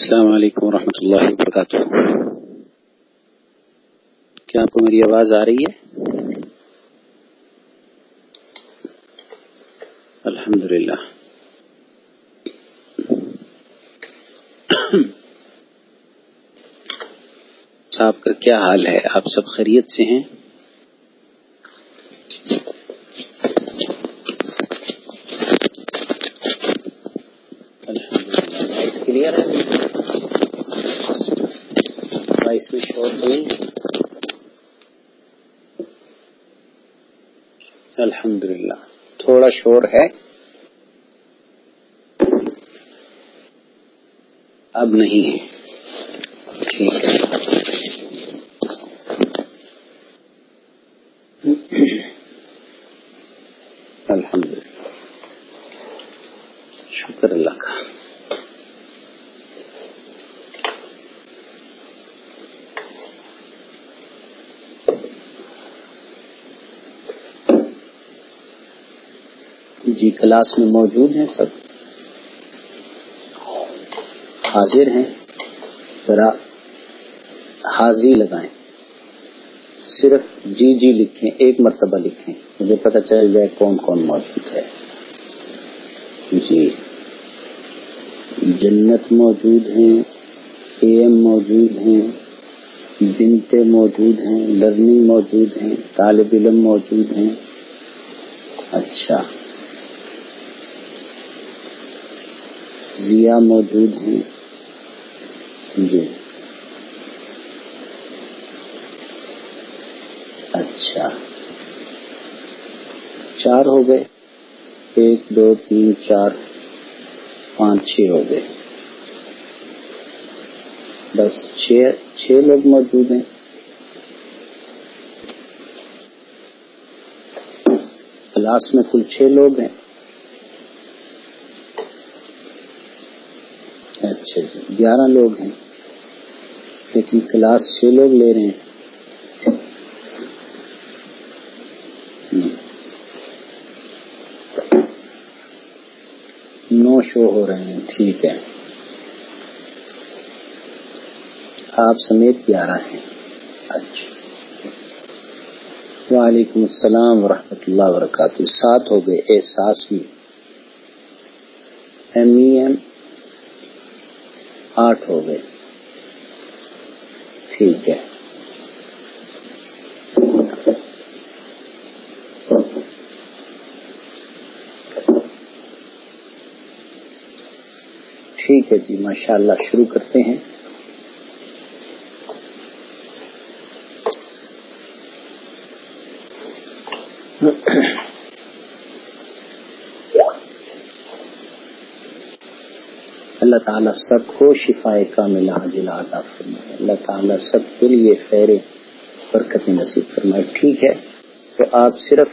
السلام علیکم ورحمۃ اللہ وبرکاتہ۔ کیا آپ کو میری آواز آ رہی ہے؟ الحمد للہ صاحب کا کیا حال ہے؟ آپ سب خیریت سے ہیں الحمد للہ تھوڑا ہے۔ اب نہیں ہے ٹھیک ہے الحمد للہ شکر اللہ کا جی کلاس میں موجود ہیں سب۔ حاضر ہیں۔ ذرا حاضری لگائیں۔ صرف جی جی لکھیں، ایک مرتبہ لکھیں۔ مجھے پتہ چل جائے کون کون موجود ہے۔ جی۔ جنت موجود ہیں، اے ایم موجود ہیں، بنتے موجود ہیں، لرننگ موجود ہیں، طالب علم موجود ہیں۔ اچھا۔ ضیا موجود ہیں۔ جی۔ اچھا۔ چار ہو گئے۔ ایک، دو، تین، چار، پانچ، چھ ہو گئے۔ بس چھ چھ لوگ موجود ہیں۔ کلاس میں کل چھ لوگ ہیں۔ اچھا جی گیارہ لوگ ہیں۔ لیکن کلاس چھ لوگ لے رہے ہیں۔ نو شو ہو رہے ہیں، ٹھیک ہے۔ آپ سمیت گیارہ ہیں۔ اچھا۔ وعلیکم السلام ورحمۃ اللہ وبرکاتہ۔ سات ہو گئے، احساس بھی۔ ایم ای ایم آٹھ ہو گئے ٹھیک ہے ٹھیک ہے جی ماشاء اللہ شروع کرتے ہیں۔ اللہ تعالیٰ سب کو شفا کا ملا جلا عطا فرمائے۔ اللہ تعالیٰ سب کے لیے خیر برکت نصیب فرمائے۔ ٹھیک ہے، تو آپ صرف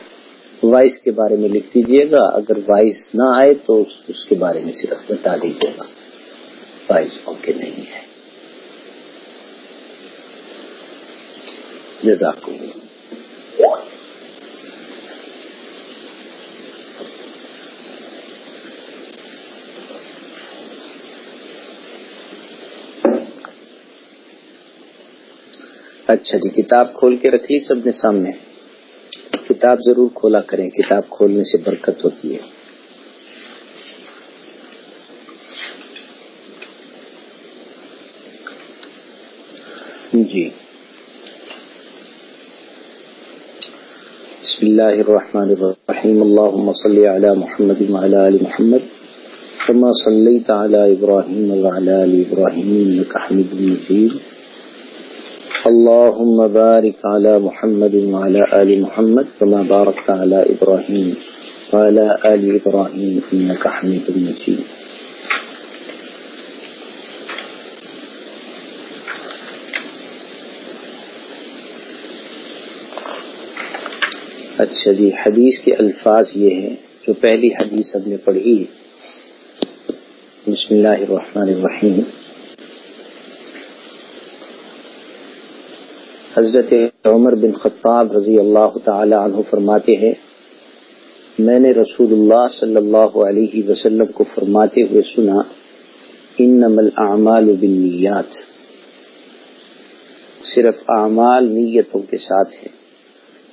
وائس کے بارے میں لکھ دیجیے گا۔ اگر وائس نہ آئے تو اس کے بارے میں صرف بتا دیجیے گا۔ وائس اوکے نہیں ہے۔ جزاک اچھا جی کتاب کھول کے رکھیے سب نے سامنے۔ کتاب ضرور کھولا کریں۔ کتاب کھولنے سے برکت ہوتی ہے۔ بسم اللہ الرحمن الرحیم اللهم صل على محمد وعلى آل محمد كما صليت على إبراهيم وعلى آل إبراهيم إنك حميد مجيد اللهم بارك على محمد وعلى آل محمد كما باركت على إبراهيم وعلى آل إبراهيم إنك حميد مجيد اچھا جی حدیث کے الفاظ یہ ہیں جو پہلی حدیث ہم نے پڑھی۔ بسم اللہ الرحمن الرحیم۔ حضرت عمر بن خطاب رضی اللہ تعالی عنہ فرماتے ہیں، میں نے رسول اللہ صلی اللہ علیہ وسلم کو فرماتے ہوئے سنا ان نمل اعمال بالنیات۔ صرف اعمال نیتوں کے ساتھ ہے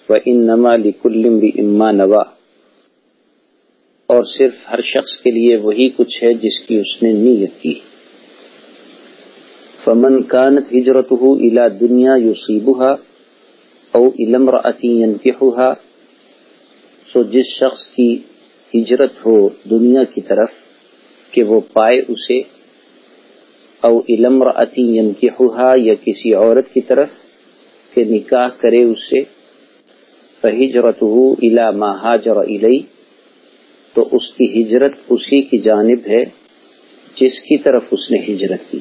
وہ ان نما لکلم بھی اور صرف ہر شخص کے لیے وہی کچھ ہے جس کی اس نے نیت کی۔ فمن کانت ہجرت ہو الا دنیا یوسیبہ او علم رتیحا سو جس شخص کی ہجرت ہو دنیا کی طرف کہ وہ پائے اسے او علم رتی یا کسی عورت کی طرف کہ نکاح کرے اس سے فہجرت ہو الا مہاجر علی تو اس کی ہجرت اسی کی جانب ہے جس کی طرف اس نے ہجرت کی۔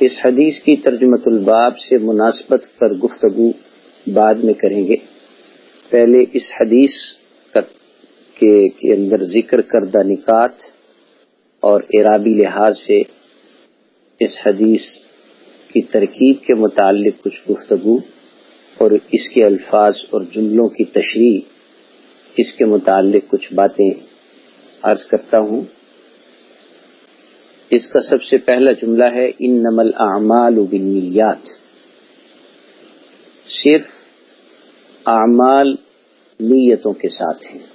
اس حدیث کی ترجمت الباب سے مناسبت پر گفتگو بعد میں کریں گے۔ پہلے اس حدیث کے کے اندر ذکر کردہ نکات اور عرابی لحاظ سے اس حدیث کی ترکیب کے متعلق کچھ گفتگو۔ اور اس کے الفاظ اور جملوں کی تشریح، اس کے متعلق کچھ باتیں عرض کرتا ہوں۔ اس کا سب سے پہلا جملہ ہے ان نمل اعمال بنیات صرف اعمال نیتوں کے ساتھ ہیں۔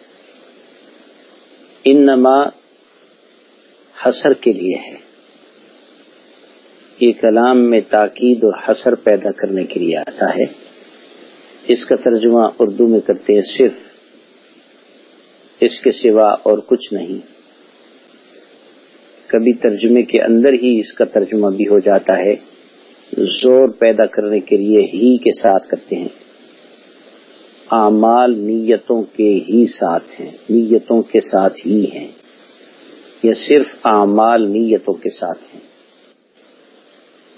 ان نما حسر کے لیے ہے یہ کلام میں تاکید اور حسر پیدا کرنے کے لیے آتا ہے۔ اس کا ترجمہ اردو میں کرتے ہیں صرف، اس کے سوا اور کچھ نہیں۔ کبھی ترجمے کے اندر ہی اس کا ترجمہ بھی ہو جاتا ہے، زور پیدا کرنے کے لیے ہی کے ساتھ کرتے ہیں۔ اعمال نیتوں کے ہی ساتھ ہیں، نیتوں کے ساتھ ہی ہیں۔ یا صرف اعمال نیتوں کے ساتھ ہیں۔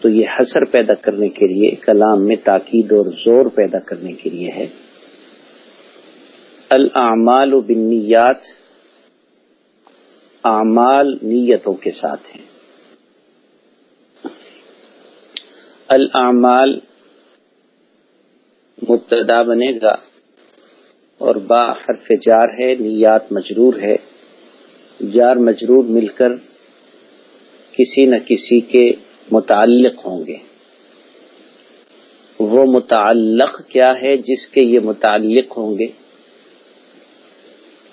تو یہ حسر پیدا کرنے کے لیے کلام میں تاکید اور زور پیدا کرنے کے لیے ہے۔ الاعمال و بنیات اعمال نیتوں کے ساتھ ہیں۔ الاعمال مبتدا بنے گا اور با حرف جار ہے، نیات مجرور ہے۔ جار مجرور مل کر کسی نہ کسی کے متعلق ہوں گے۔ وہ متعلق کیا ہے جس کے یہ متعلق ہوں گے؟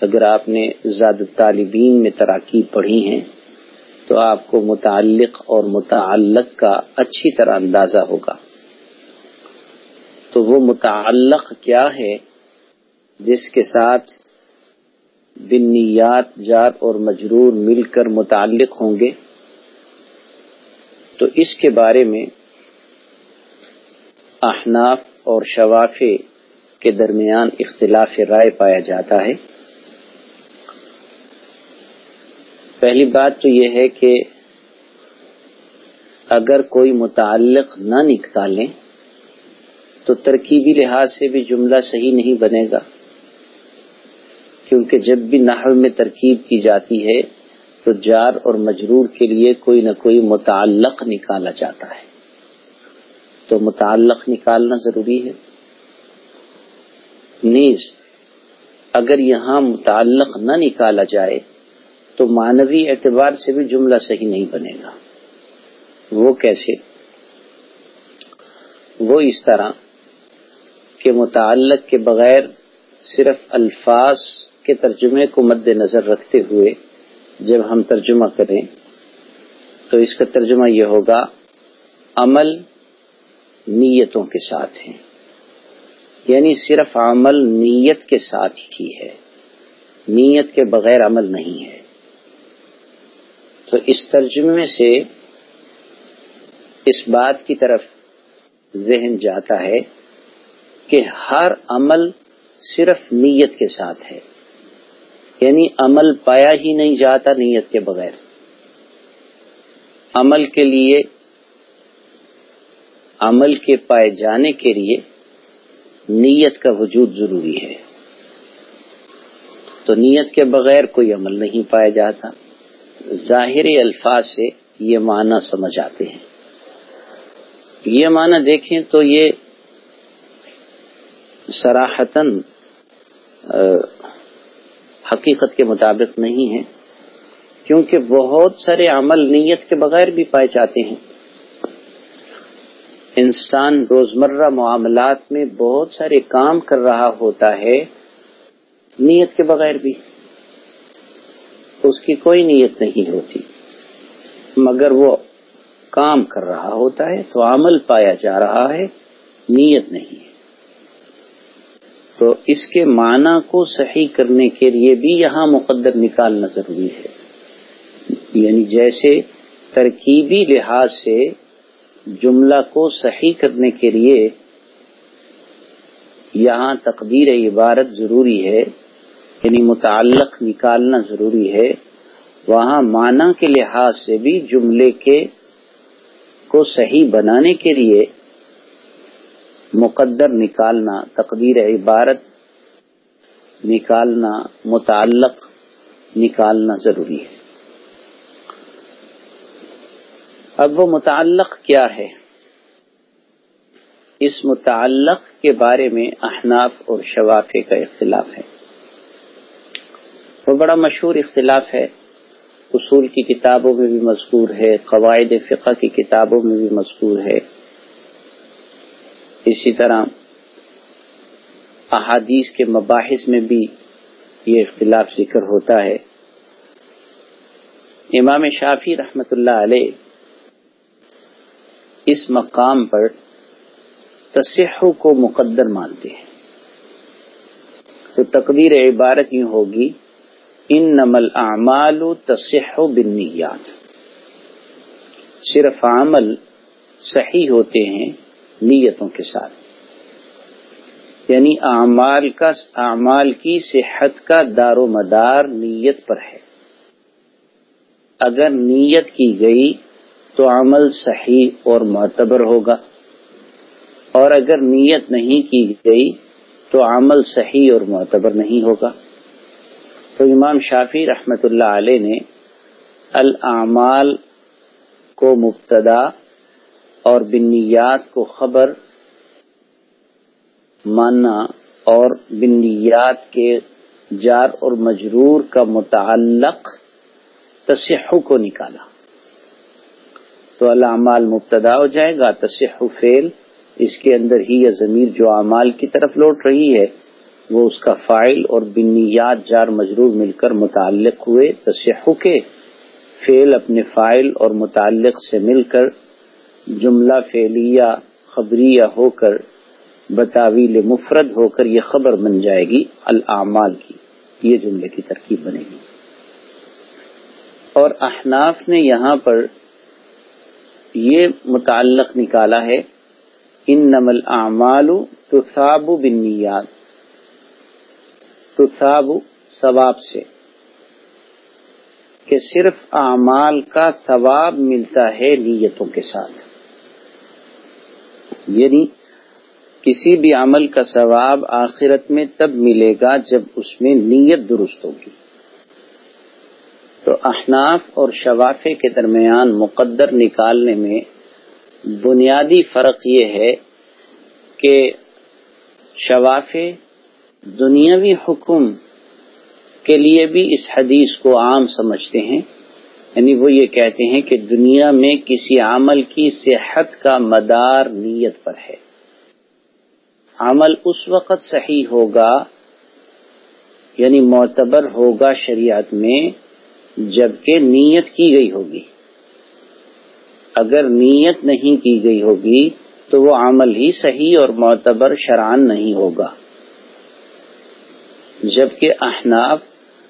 اگر آپ نے زیادہ طالبین میں تراکیب پڑھی ہیں، تو آپ کو متعلق اور متعلق کا اچھی طرح اندازہ ہوگا۔ تو وہ متعلق کیا ہے جس کے ساتھ بنیات جات اور مجرور مل کر متعلق ہوں گے؟ تو اس کے بارے میں احناف اور شوافے کے درمیان اختلاف رائے پایا جاتا ہے۔ پہلی بات تو یہ ہے کہ اگر کوئی متعلق نہ نکالیں تو ترکیبی لحاظ سے بھی جملہ صحیح نہیں بنے گا، کیونکہ جب بھی نحو میں ترکیب کی جاتی ہے تو جار اور مجرور کے لیے کوئی نہ کوئی متعلق نکالا جاتا ہے۔ تو متعلق نکالنا ضروری ہے۔ نیز، اگر یہاں متعلق نہ نکالا جائے، تو مانوی اعتبار سے بھی جملہ صحیح نہیں بنے گا۔ وہ کیسے؟ وہ اس طرح کہ متعلق کے بغیر صرف الفاظ کے ترجمے کو مد نظر رکھتے ہوئے جب ہم ترجمہ کریں تو اس کا ترجمہ یہ ہوگا، عمل نیتوں کے ساتھ ہے یعنی صرف عمل نیت کے ساتھ ہی ہے۔ نیت کے بغیر عمل نہیں ہے۔ تو اس ترجمے سے اس بات کی طرف ذہن جاتا ہے کہ ہر عمل صرف نیت کے ساتھ ہے۔ یعنی عمل پایا ہی نہیں جاتا نیت کے بغیر۔ عمل کے لیے، عمل کے پائے جانے کے لیے نیت کا وجود ضروری ہے۔ تو نیت کے بغیر کوئی عمل نہیں پایا جاتا۔ ظاہری الفاظ سے یہ معنی سمجھ آتے ہیں۔ یہ معنی دیکھیں تو یہ سراہتن حقیقت کے مطابق نہیں ہے کیونکہ بہت سارے عمل نیت کے بغیر بھی پائے جاتے ہیں۔ انسان روزمرہ معاملات میں بہت سارے کام کر رہا ہوتا ہے، نیت کے بغیر بھی۔ اس کی کوئی نیت نہیں ہوتی، مگر وہ کام کر رہا ہوتا ہے، تو عمل پایا جا رہا ہے، نیت نہیں ہے۔ تو اس کے معنی کو صحیح کرنے کے لیے بھی یہاں مقدر نکالنا ضروری ہے۔ یعنی جیسے ترکیبی لحاظ سے جملہ کو صحیح کرنے کے لیے یہاں تقدیر عبارت ضروری ہے یعنی متعلق نکالنا ضروری ہے۔ وہاں معنی کے لحاظ سے بھی جملے کے کو صحیح بنانے کے لیے مقدر نکالنا، تقدیر عبارت نکالنا، متعلق نکالنا ضروری ہے۔ اب وہ متعلق کیا ہے؟ اس متعلق کے بارے میں احناف اور شوافے کا اختلاف ہے۔ وہ بڑا مشہور اختلاف ہے۔ اصول کی کتابوں میں بھی مذکور ہے، قواعد فقہ کی کتابوں میں بھی مذکور ہے۔ اسی طرح احادیث کے مباحث میں بھی یہ اختلاف ذکر ہوتا ہے۔ امام شافی رحمت اللہ علیہ اس مقام پر تصح کو مقدر مانتے ہیں۔ تو تقدیر عبارت یوں ہوگی ان نمل اعمال تصح بنیات صرف عمل صحیح ہوتے ہیں نیتوں کے ساتھ۔ یعنی اعمال کا اعمال کی صحت کا دار و مدار نیت پر ہے۔ اگر نیت کی گئی تو عمل صحیح اور معتبر ہوگا۔ اور اگر نیت نہیں کی گئی تو عمل صحیح اور معتبر نہیں ہوگا۔ تو امام شافی رحمت اللہ علیہ نے الاعمال کو مبتدا اور بنیات کو خبر ماننا اور بنیات کے جار اور مجرور کا متعلق تصح کو نکالا۔ تو العمال مبتدا ہو جائے گا تصح فیل اس کے اندر ہی یہ ضمیر جو اعمال کی طرف لوٹ رہی ہے، وہ اس کا فائل اور بنیات جار مجرور مل کر متعلق ہوئے تصح کے۔ فیل اپنے فائل اور متعلق سے مل کر جملہ فعلیہ، خبریہ ہو کر، بتاویل مفرد ہو کر یہ خبر بن جائے گی الاعمال کی، یہ جملے کی ترکیب بنے گی۔ اور احناف نے یہاں پر یہ متعلق نکالا ہے ان نمل اعمال تو صاب بنیاد تو ثواب سے، کہ صرف اعمال کا ثواب ملتا ہے نیتوں کے ساتھ۔ یعنی کسی بھی عمل کا ثواب آخرت میں تب ملے گا جب اس میں نیت درست ہوگی۔ تو احناف اور شوافے کے درمیان مقدر نکالنے میں بنیادی فرق یہ ہے کہ شوافے دنیاوی حکم کے لیے بھی اس حدیث کو عام سمجھتے ہیں۔ یعنی وہ یہ کہتے ہیں کہ دنیا میں کسی عمل کی صحت کا مدار نیت پر ہے۔ عمل اس وقت صحیح ہوگا یعنی معتبر ہوگا شریعت میں جبکہ نیت کی گئی ہوگی۔ اگر نیت نہیں کی گئی ہوگی، تو وہ عمل ہی صحیح اور معتبر شران نہیں ہوگا۔ جبکہ احناف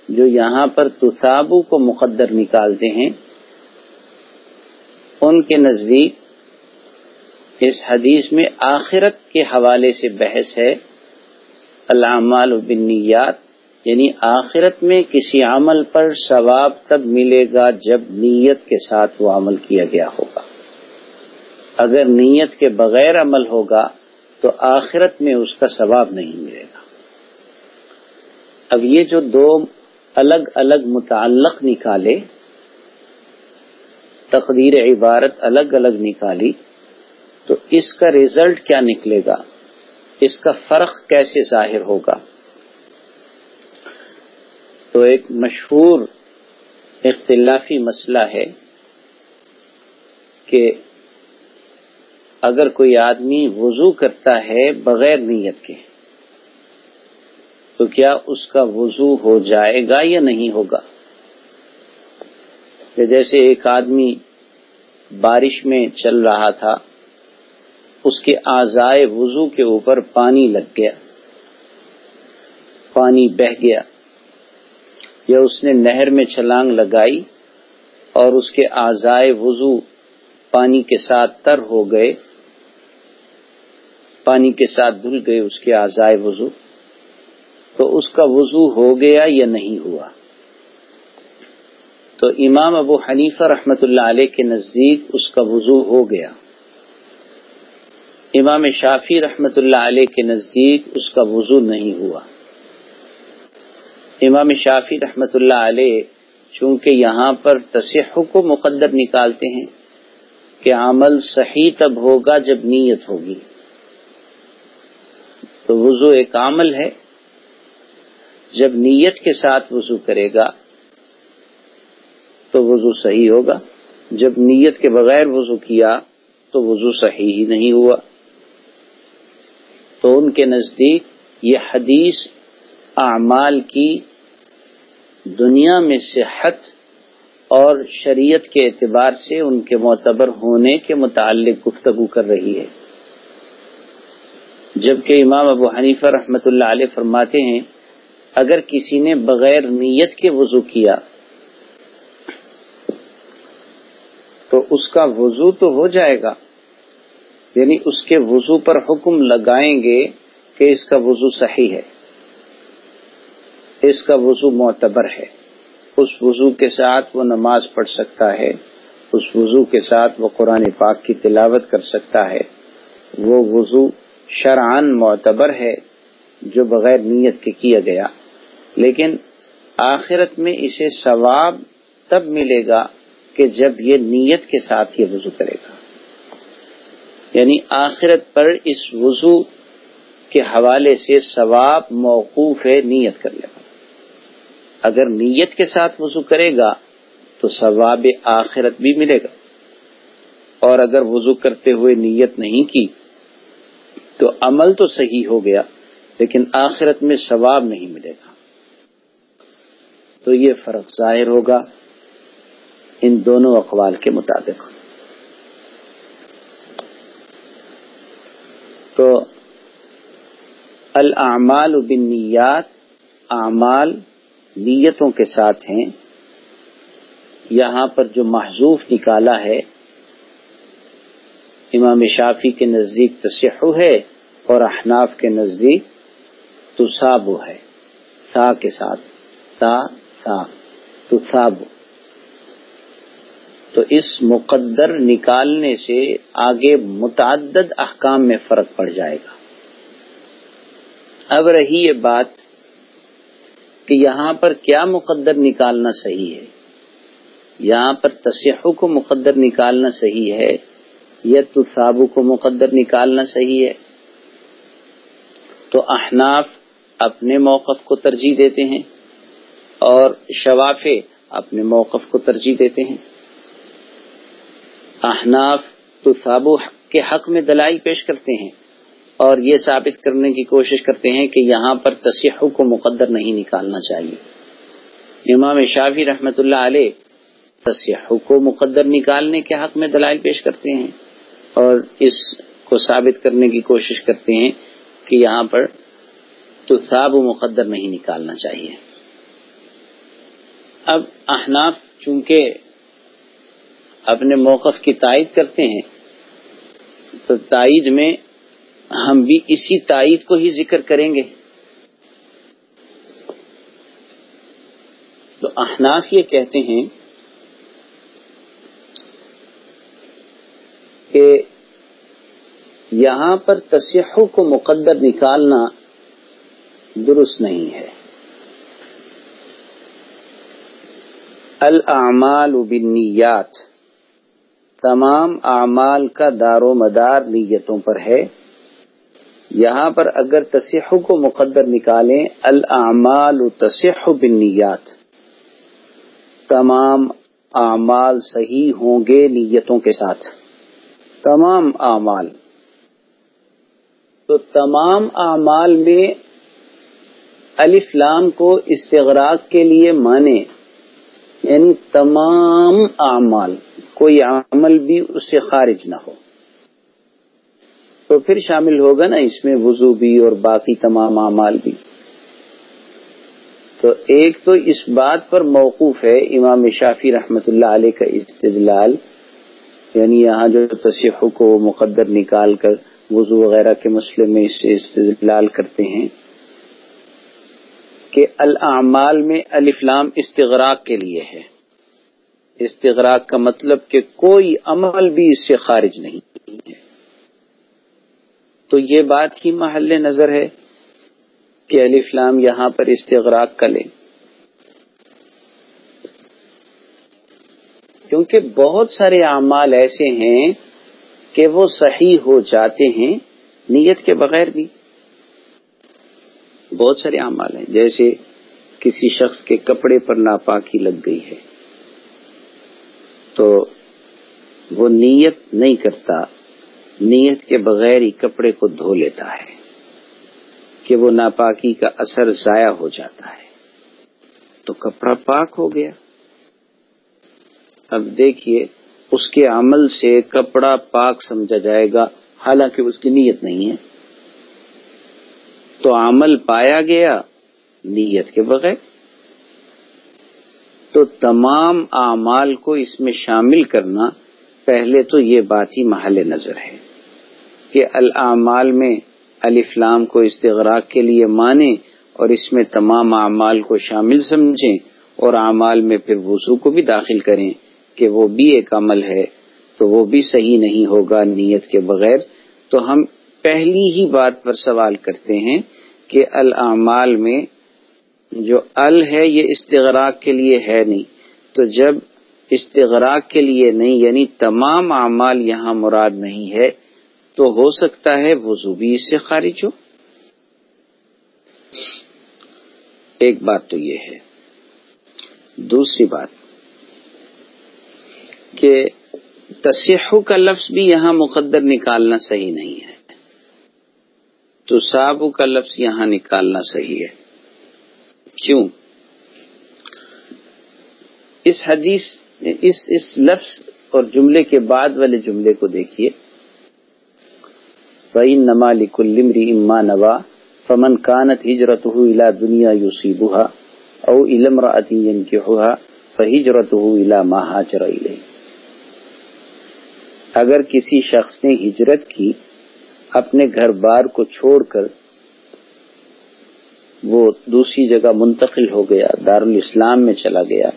جو یہاں پر تصابو کو مقدر نکالتے ہیں، ان کے نزدیک اس حدیث میں آخرت کے حوالے سے بحث ہے العمال بنیات یعنی آخرت میں کسی عمل پر ثواب تب ملے گا جب نیت کے ساتھ وہ عمل کیا گیا ہوگا۔ اگر نیت کے بغیر عمل ہوگا تو آخرت میں اس کا ثواب نہیں ملے گا۔ اب یہ جو دو الگ الگ متعلق نکالے، تقدیر عبارت الگ الگ نکالی، تو اس کا ریزلٹ کیا نکلے گا؟ اس کا فرق کیسے ظاہر ہوگا؟ تو ایک مشہور اختلافی مسئلہ ہے کہ اگر کوئی آدمی وضو کرتا ہے بغیر نیت کے تو کیا اس کا وضو ہو جائے گا یا نہیں ہوگا؟ کہ جیسے ایک آدمی بارش میں چل رہا تھا، اس کے آزائے وضو کے اوپر پانی لگ گیا، پانی بہ گیا، یا اس نے نہر میں چھلانگ لگائی اور اس کے آزائے وضو پانی کے ساتھ تر ہو گئے، پانی کے ساتھ دھل گئے اس کے آزائے وضو۔ تو اس کا وضو ہو گیا یا نہیں ہوا؟ تو امام ابو حنیفہ رحمت اللہ علیہ کے نزدیک اس کا وضو ہو گیا۔ امام شافی رحمت اللہ علیہ کے نزدیک اس کا وضو نہیں ہوا۔ امام شافی رحمت اللہ علیہ چونکہ یہاں پر تصح کو مقدر نکالتے ہیں کہ عمل صحیح تب ہوگا جب نیت ہوگی۔ تو وضو ایک عمل ہے۔ جب نیت کے ساتھ وضو کرے گا تو وضو صحیح ہوگا۔ جب نیت کے بغیر وضو کیا تو وضو صحیح ہی نہیں ہوا۔ تو ان کے نزدیک یہ حدیث اعمال کی دنیا میں صحت اور شریعت کے اعتبار سے ان کے معتبر ہونے کے متعلق گفتگو کر رہی ہے۔ جبکہ امام ابو حنیفہ رحمت اللہ علیہ فرماتے ہیں اگر کسی نے بغیر نیت کے وضو کیا تو اس کا وضو تو ہو جائے گا۔ یعنی اس کے وضو پر حکم لگائیں گے کہ اس کا وضو صحیح ہے۔ اس کا وضو معتبر ہے۔ اس وضو کے ساتھ وہ نماز پڑھ سکتا ہے۔ اس وضو کے ساتھ وہ قرآن پاک کی تلاوت کر سکتا ہے۔ وہ وضو شرعن معتبر ہے۔ جو بغیر نیت کے کیا گیا۔ لیکن آخرت میں اسے ثواب تب ملے گا کہ جب یہ نیت کے ساتھ یہ وضو کرے گا۔ یعنی آخرت پر اس وضو کے حوالے سے ثواب موقوف ہے نیت کر لے گا اگر نیت کے ساتھ وضو کرے گا تو ثواب آخرت بھی ملے گا۔ اور اگر وضو کرتے ہوئے نیت نہیں کی تو عمل تو صحیح ہو گیا۔ لیکن آخرت میں ثواب نہیں ملے گا۔ تو یہ فرق ظاہر ہوگا ان دونوں اقوال کے مطابق۔ تو الاعمال بالنیات اعمال نیتوں کے ساتھ ہیں۔ یہاں پر جو محضوف نکالا ہے، امام شافی کے نزدیک تصحو ہے اور احناف کے نزدیک تصابو ہے۔ تا کے ساتھ۔ تا تا۔ تصابو تو اس مقدر نکالنے سے آگے متعدد احکام میں فرق پڑ جائے گا۔ اب رہی یہ بات کہ یہاں پر کیا مقدر نکالنا صحیح ہے۔ یہاں پر تصحو کو مقدر نکالنا صحیح ہے یا تصابو کو مقدر نکالنا صحیح ہے؟ تو احناف اپنے موقف کو ترجیح دیتے ہیں اور شوافے اپنے موقف کو ترجیح دیتے ہیں۔ احناف تصابو کے حق میں دلائی پیش کرتے ہیں اور یہ ثابت کرنے کی کوشش کرتے ہیں کہ یہاں پر تصح کو مقدر نہیں نکالنا چاہیے۔ امام شافی رحمت اللہ علیہ تصح کو مقدر نکالنے کے حق میں دلائل پیش کرتے ہیں اور اس کو ثابت کرنے کی کوشش کرتے ہیں کہ یہاں پر تو صاب و مقدر نہیں نکالنا چاہیے۔ اب احناف چونکہ اپنے موقف کی تائید کرتے ہیں، تو تائید میں ہم بھی اسی تائید کو ہی ذکر کریں گے۔ تو احناف یہ کہتے ہیں کہ یہاں پر تصحو کو مقدر نکالنا درست نہیں ہے۔ الاعمال بالنیات۔ تمام اعمال کا دار و مدار نیتوں پر ہے۔ یہاں پر اگر تصح کو مقدر نکالیں الاعمال تصح بالنیات۔ تمام اعمال صحیح ہوں گے نیتوں کے ساتھ۔ تمام اعمال۔ تو تمام اعمال میں الف لام کو استغراق کے لیے مانے یعنی تمام اعمال، کوئی عمل بھی اس سے خارج نہ ہو۔ تو پھر شامل ہوگا نا اس میں وضو بھی اور باقی تمام اعمال بھی۔ تو ایک تو اس بات پر موقوف ہے امام شافی رحمت اللہ علیہ کا استدلال یعنی یہاں جو تصح کو مقدر نکال کر وضو وغیرہ کے مسئلے میں اس سے استدلال کرتے ہیں۔ کہ الاعمال میں الفلام استغراق کے لیے ہے۔ استغراق کا مطلب کہ کوئی عمل بھی اس سے خارج نہیں ہے۔ تو یہ بات ہی محل نظر ہے کہ علی فلام یہاں پر استغراق کا لیں کیونکہ بہت سارے اعمال ایسے ہیں کہ وہ صحیح ہو جاتے ہیں نیت کے بغیر بھی۔ بہت سارے اعمال ہیں۔ جیسے کسی شخص کے کپڑے پر ناپاکی لگ گئی ہے، تو وہ نیت نہیں کرتا، نیت کے بغیر ہی کپڑے کو دھو لیتا ہے کہ وہ ناپاکی کا اثر ضائع ہو جاتا ہے۔ تو کپڑا پاک ہو گیا۔ اب دیکھیے، اس کے عمل سے کپڑا پاک سمجھا جائے گا، حالانکہ اس کی نیت نہیں ہے۔ تو عمل پایا گیا نیت کے بغیر۔ تو تمام اعمال کو اس میں شامل کرنا پہلے تو یہ بات ہی محل نظر ہے کہ العمال میں الفلام کو استغراق کے لیے مانیں اور اس میں تمام اعمال کو شامل سمجھیں اور اعمال میں پھر وضو کو بھی داخل کریں کہ وہ بھی ایک عمل ہے تو وہ بھی صحیح نہیں ہوگا نیت کے بغیر۔ تو ہم پہلی ہی بات پر سوال کرتے ہیں کہ العمال میں جو ال ہے یہ استغراق کے لیے ہے نہیں۔ تو جب استغراق کے لیے نہیں یعنی تمام اعمال یہاں مراد نہیں ہے، تو ہو سکتا ہے وضو بھی اس سے خارج ہو۔ ایک بات تو یہ ہے۔ دوسری بات کہ تصحو کا لفظ بھی یہاں مقدر نکالنا صحیح نہیں ہے۔ تو صابو کا لفظ یہاں نکالنا صحیح ہے۔ کیوں؟ اس حدیث اس اس لفظ اور جملے کے بعد والے جملے کو دیکھیے۔ فعین نما لکلمری اما نوا فمن کانت ہجرت الا دنیا یوسی بہا او علم رتی کے ہوا فہجرت الا مہاجر اگر کسی شخص نے ہجرت کی اپنے گھر بار کو چھوڑ کر وہ دوسری جگہ منتقل ہو گیا، دارالاسلام میں چلا گیا۔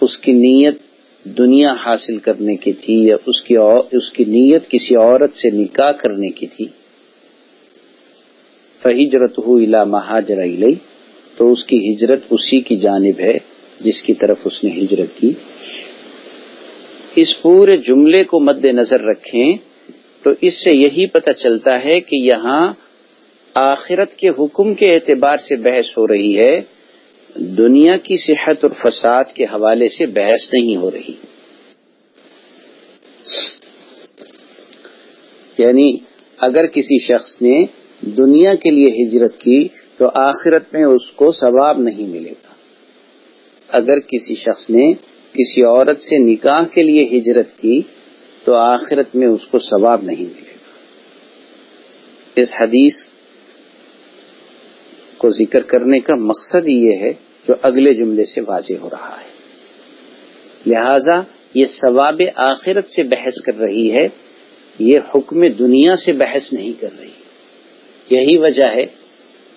اس کی نیت دنیا حاصل کرنے کی تھی یا اس کی اس کی نیت کسی عورت سے نکاح کرنے کی تھی۔ فہجرت ہو الا مہاجر تو اس کی ہجرت اسی کی جانب ہے جس کی طرف اس نے ہجرت کی۔ اس پورے جملے کو مد نظر رکھیں۔ تو اس سے یہی پتہ چلتا ہے کہ یہاں آخرت کے حکم کے اعتبار سے بحث ہو رہی ہے، دنیا کی صحت اور فساد کے حوالے سے بحث نہیں ہو رہی۔ یعنی اگر کسی شخص نے دنیا کے لیے ہجرت کی تو آخرت میں اس کو ثواب نہیں ملے گا۔ اگر کسی شخص نے کسی عورت سے نکاح کے لیے ہجرت کی تو آخرت میں اس کو ثواب نہیں ملے گا۔ اس حدیث کو ذکر کرنے کا مقصد یہ ہے جو اگلے جملے سے واضح ہو رہا ہے۔ لہذا یہ ثواب آخرت سے بحث کر رہی ہے، یہ حکم دنیا سے بحث نہیں کر رہی۔ یہی وجہ ہے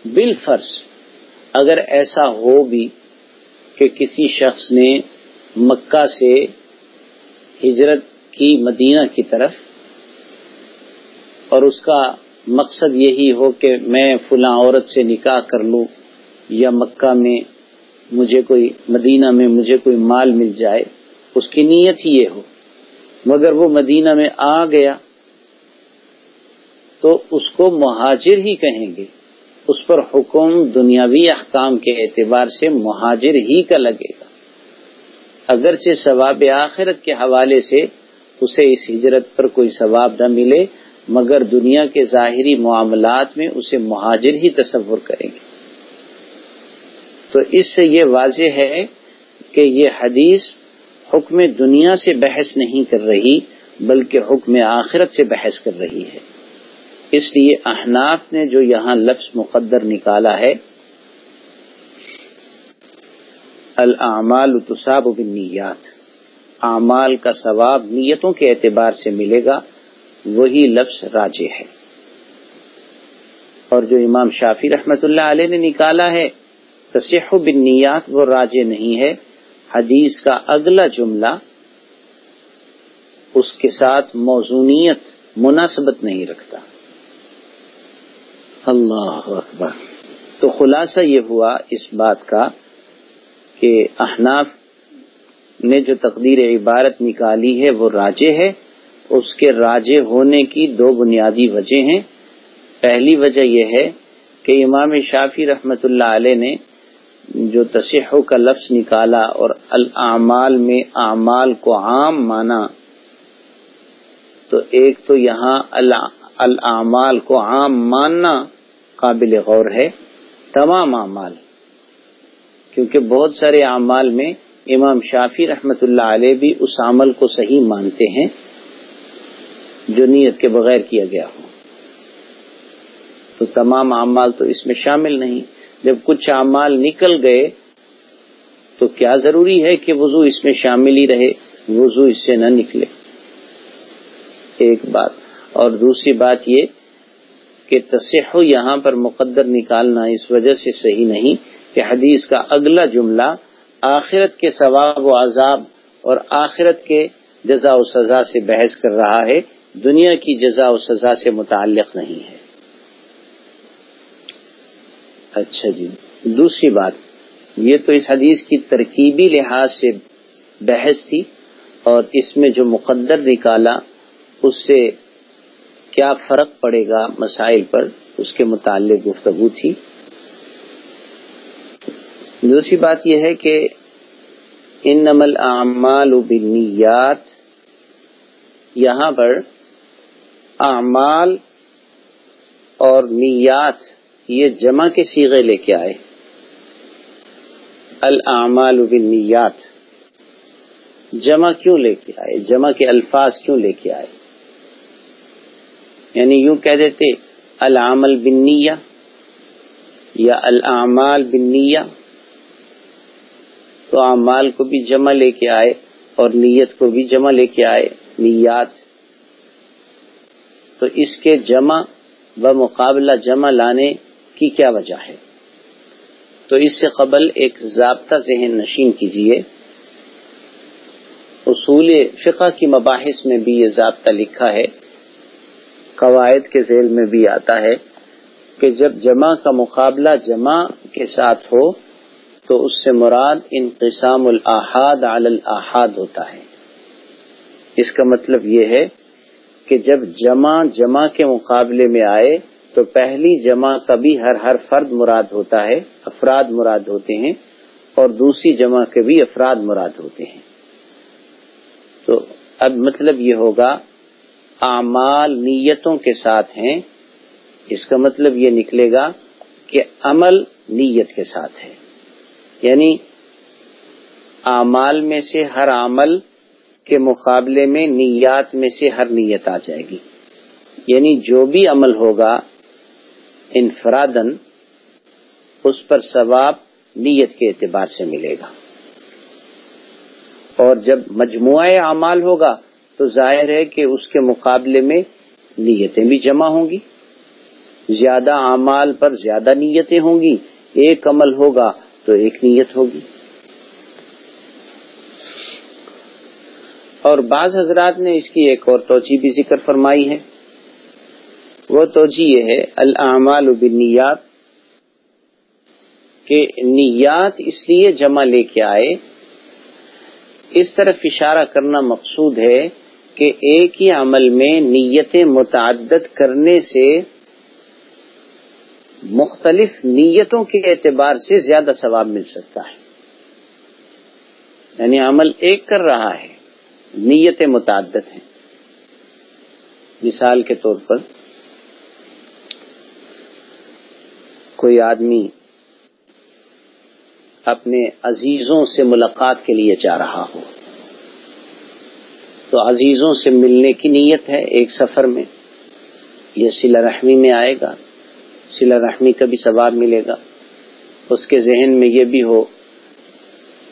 بال فرض اگر ایسا ہو بھی کہ کسی شخص نے مکہ سے ہجرت کی مدینہ کی طرف اور اس کا مقصد یہی ہو کہ میں فلاں عورت سے نکاح کر لوں یا مکہ میں مجھے کوئی مدینہ میں مجھے کوئی مال مل جائے، اس کی نیت ہی یہ ہو۔ مگر وہ مدینہ میں آ گیا تو اس کو مہاجر ہی کہیں گے۔ اس پر حکم دنیاوی احکام کے اعتبار سے مہاجر ہی کا لگے گا۔ اگرچہ ثواب آخرت کے حوالے سے اسے اس ہجرت پر کوئی ثواب نہ ملے، مگر دنیا کے ظاہری معاملات میں اسے مہاجر ہی تصور کریں گے۔ تو اس سے یہ واضح ہے کہ یہ حدیث حکم دنیا سے بحث نہیں کر رہی، بلکہ حکم آخرت سے بحث کر رہی ہے۔ اس لیے احناف نے جو یہاں لفظ مقدر نکالا ہے العمال تصاب بالنیات۔ اعمال کا ثواب نیتوں کے اعتبار سے ملے گا، وہی لفظ راجے ہے۔ اور جو امام شافی رحمت اللہ علیہ نے نکالا ہے، تصح بالنیات، وہ راجے نہیں ہے۔ حدیث کا اگلا جملہ، اس کے ساتھ موزونیت، مناسبت نہیں رکھتا۔ اللہ اکبر۔ تو خلاصہ یہ ہوا اس بات کا کہ احناف نے جو تقدیر عبارت نکالی ہے وہ راجے ہے۔ اس کے راجے ہونے کی دو بنیادی وجہ ہیں۔ پہلی وجہ یہ ہے کہ امام شافی رحمت اللہ علیہ نے جو تصح کا لفظ نکالا اور الاعمال میں اعمال کو عام مانا، تو ایک تو یہاں الاعمال کو عام ماننا قابل غور ہے، تمام اعمال کیونکہ بہت سارے اعمال میں امام شافی رحمت اللہ علیہ بھی اس عمل کو صحیح مانتے ہیں جو نیت کے بغیر کیا گیا ہو۔ تو تمام اعمال تو اس میں شامل نہیں۔ جب کچھ اعمال نکل گئے تو کیا ضروری ہے کہ وضو اس میں شامل ہی رہے؟ وضو اس سے نہ نکلے۔ ایک بات۔ اور دوسری بات یہ کہ تصح یہاں پر مقدر نکالنا اس وجہ سے صحیح نہیں کہ حدیث کا اگلا جملہ آخرت کے ثواب و عذاب اور آخرت کے جزا و سزا سے بحث کر رہا ہے، دنیا کی جزا و سزا سے متعلق نہیں ہے۔ اچھا جی دوسری بات، یہ تو اس حدیث کی ترکیبی لحاظ سے بحث تھی اور اس میں جو مقدر نکالا، اس سے کیا فرق پڑے گا مسائل پر، اس کے متعلق گفتگو تھی۔ دوسری بات یہ ہے کہ ان نمل اعمال و بنیات یہاں پر اعمال اور نیات، یہ جمع کے سیغے لے کے آئے۔ الاعمال بنیات جمع کیوں لے کے آئے؟ جمع کے الفاظ کیوں لے کے آئے؟ یعنی یوں کہہ دیتے العمل بنیا یا الاعمال بنیا تو اعمال کو بھی جمع لے کے آئے اور نیت کو بھی جمع لے کے آئے، نیات۔ تو اس کے جمع و مقابلہ جمع لانے کی کیا وجہ ہے؟ تو اس سے قبل ایک ضابطہ ذہن نشین کیجیے اصول فقہ کی مباحث میں بھی یہ ضابطہ لکھا ہے۔ قواعد کے ذیل میں بھی آتا ہے کہ جب جمع کا مقابلہ جمع کے ساتھ ہو تو اس سے مراد انقسام الاحاد علی الاحاد ہوتا ہے۔ اس کا مطلب یہ ہے کہ جب جمع جمع کے مقابلے میں آئے تو پہلی جمع کا بھی ہر ہر فرد مراد ہوتا ہے، افراد مراد ہوتے ہیں، اور دوسری جمع کے بھی افراد مراد ہوتے ہیں۔ تو اب مطلب یہ ہوگا، اعمال نیتوں کے ساتھ ہیں۔ اس کا مطلب یہ نکلے گا کہ عمل نیت کے ساتھ ہے۔ یعنی اعمال میں سے ہر عمل کے مقابلے میں نیات میں سے ہر نیت آ جائے گی۔ یعنی جو بھی عمل ہوگا انفرادن اس پر ثواب نیت کے اعتبار سے ملے گا۔ اور جب مجموعہ اعمال ہوگا تو ظاہر ہے کہ اس کے مقابلے میں نیتیں بھی جمع ہوں گی۔ زیادہ اعمال پر زیادہ نیتیں ہوں گی۔ ایک عمل ہوگا تو ایک نیت ہوگی۔ اور بعض حضرات نے اس کی ایک اور توجہ بھی ذکر فرمائی ہے۔ وہ توجہ یہ ہے العمال بالنیات، کہ نیات اس لیے جمع لے کے آئے۔ اس طرف اشارہ کرنا مقصود ہے کہ ایک ہی عمل میں نیتیں متعدد کرنے سے مختلف نیتوں کے اعتبار سے زیادہ ثواب مل سکتا ہے۔ یعنی عمل ایک کر رہا ہے، نیتیں متعدد ہیں۔ مثال کے طور پر، کوئی آدمی اپنے عزیزوں سے ملاقات کے لیے جا رہا ہو۔ تو عزیزوں سے ملنے کی نیت ہے ایک سفر میں، یہ سلا رحمی میں آئے گا۔ سلا رحمی کا بھی ثواب ملے گا۔ اس کے ذہن میں یہ بھی ہو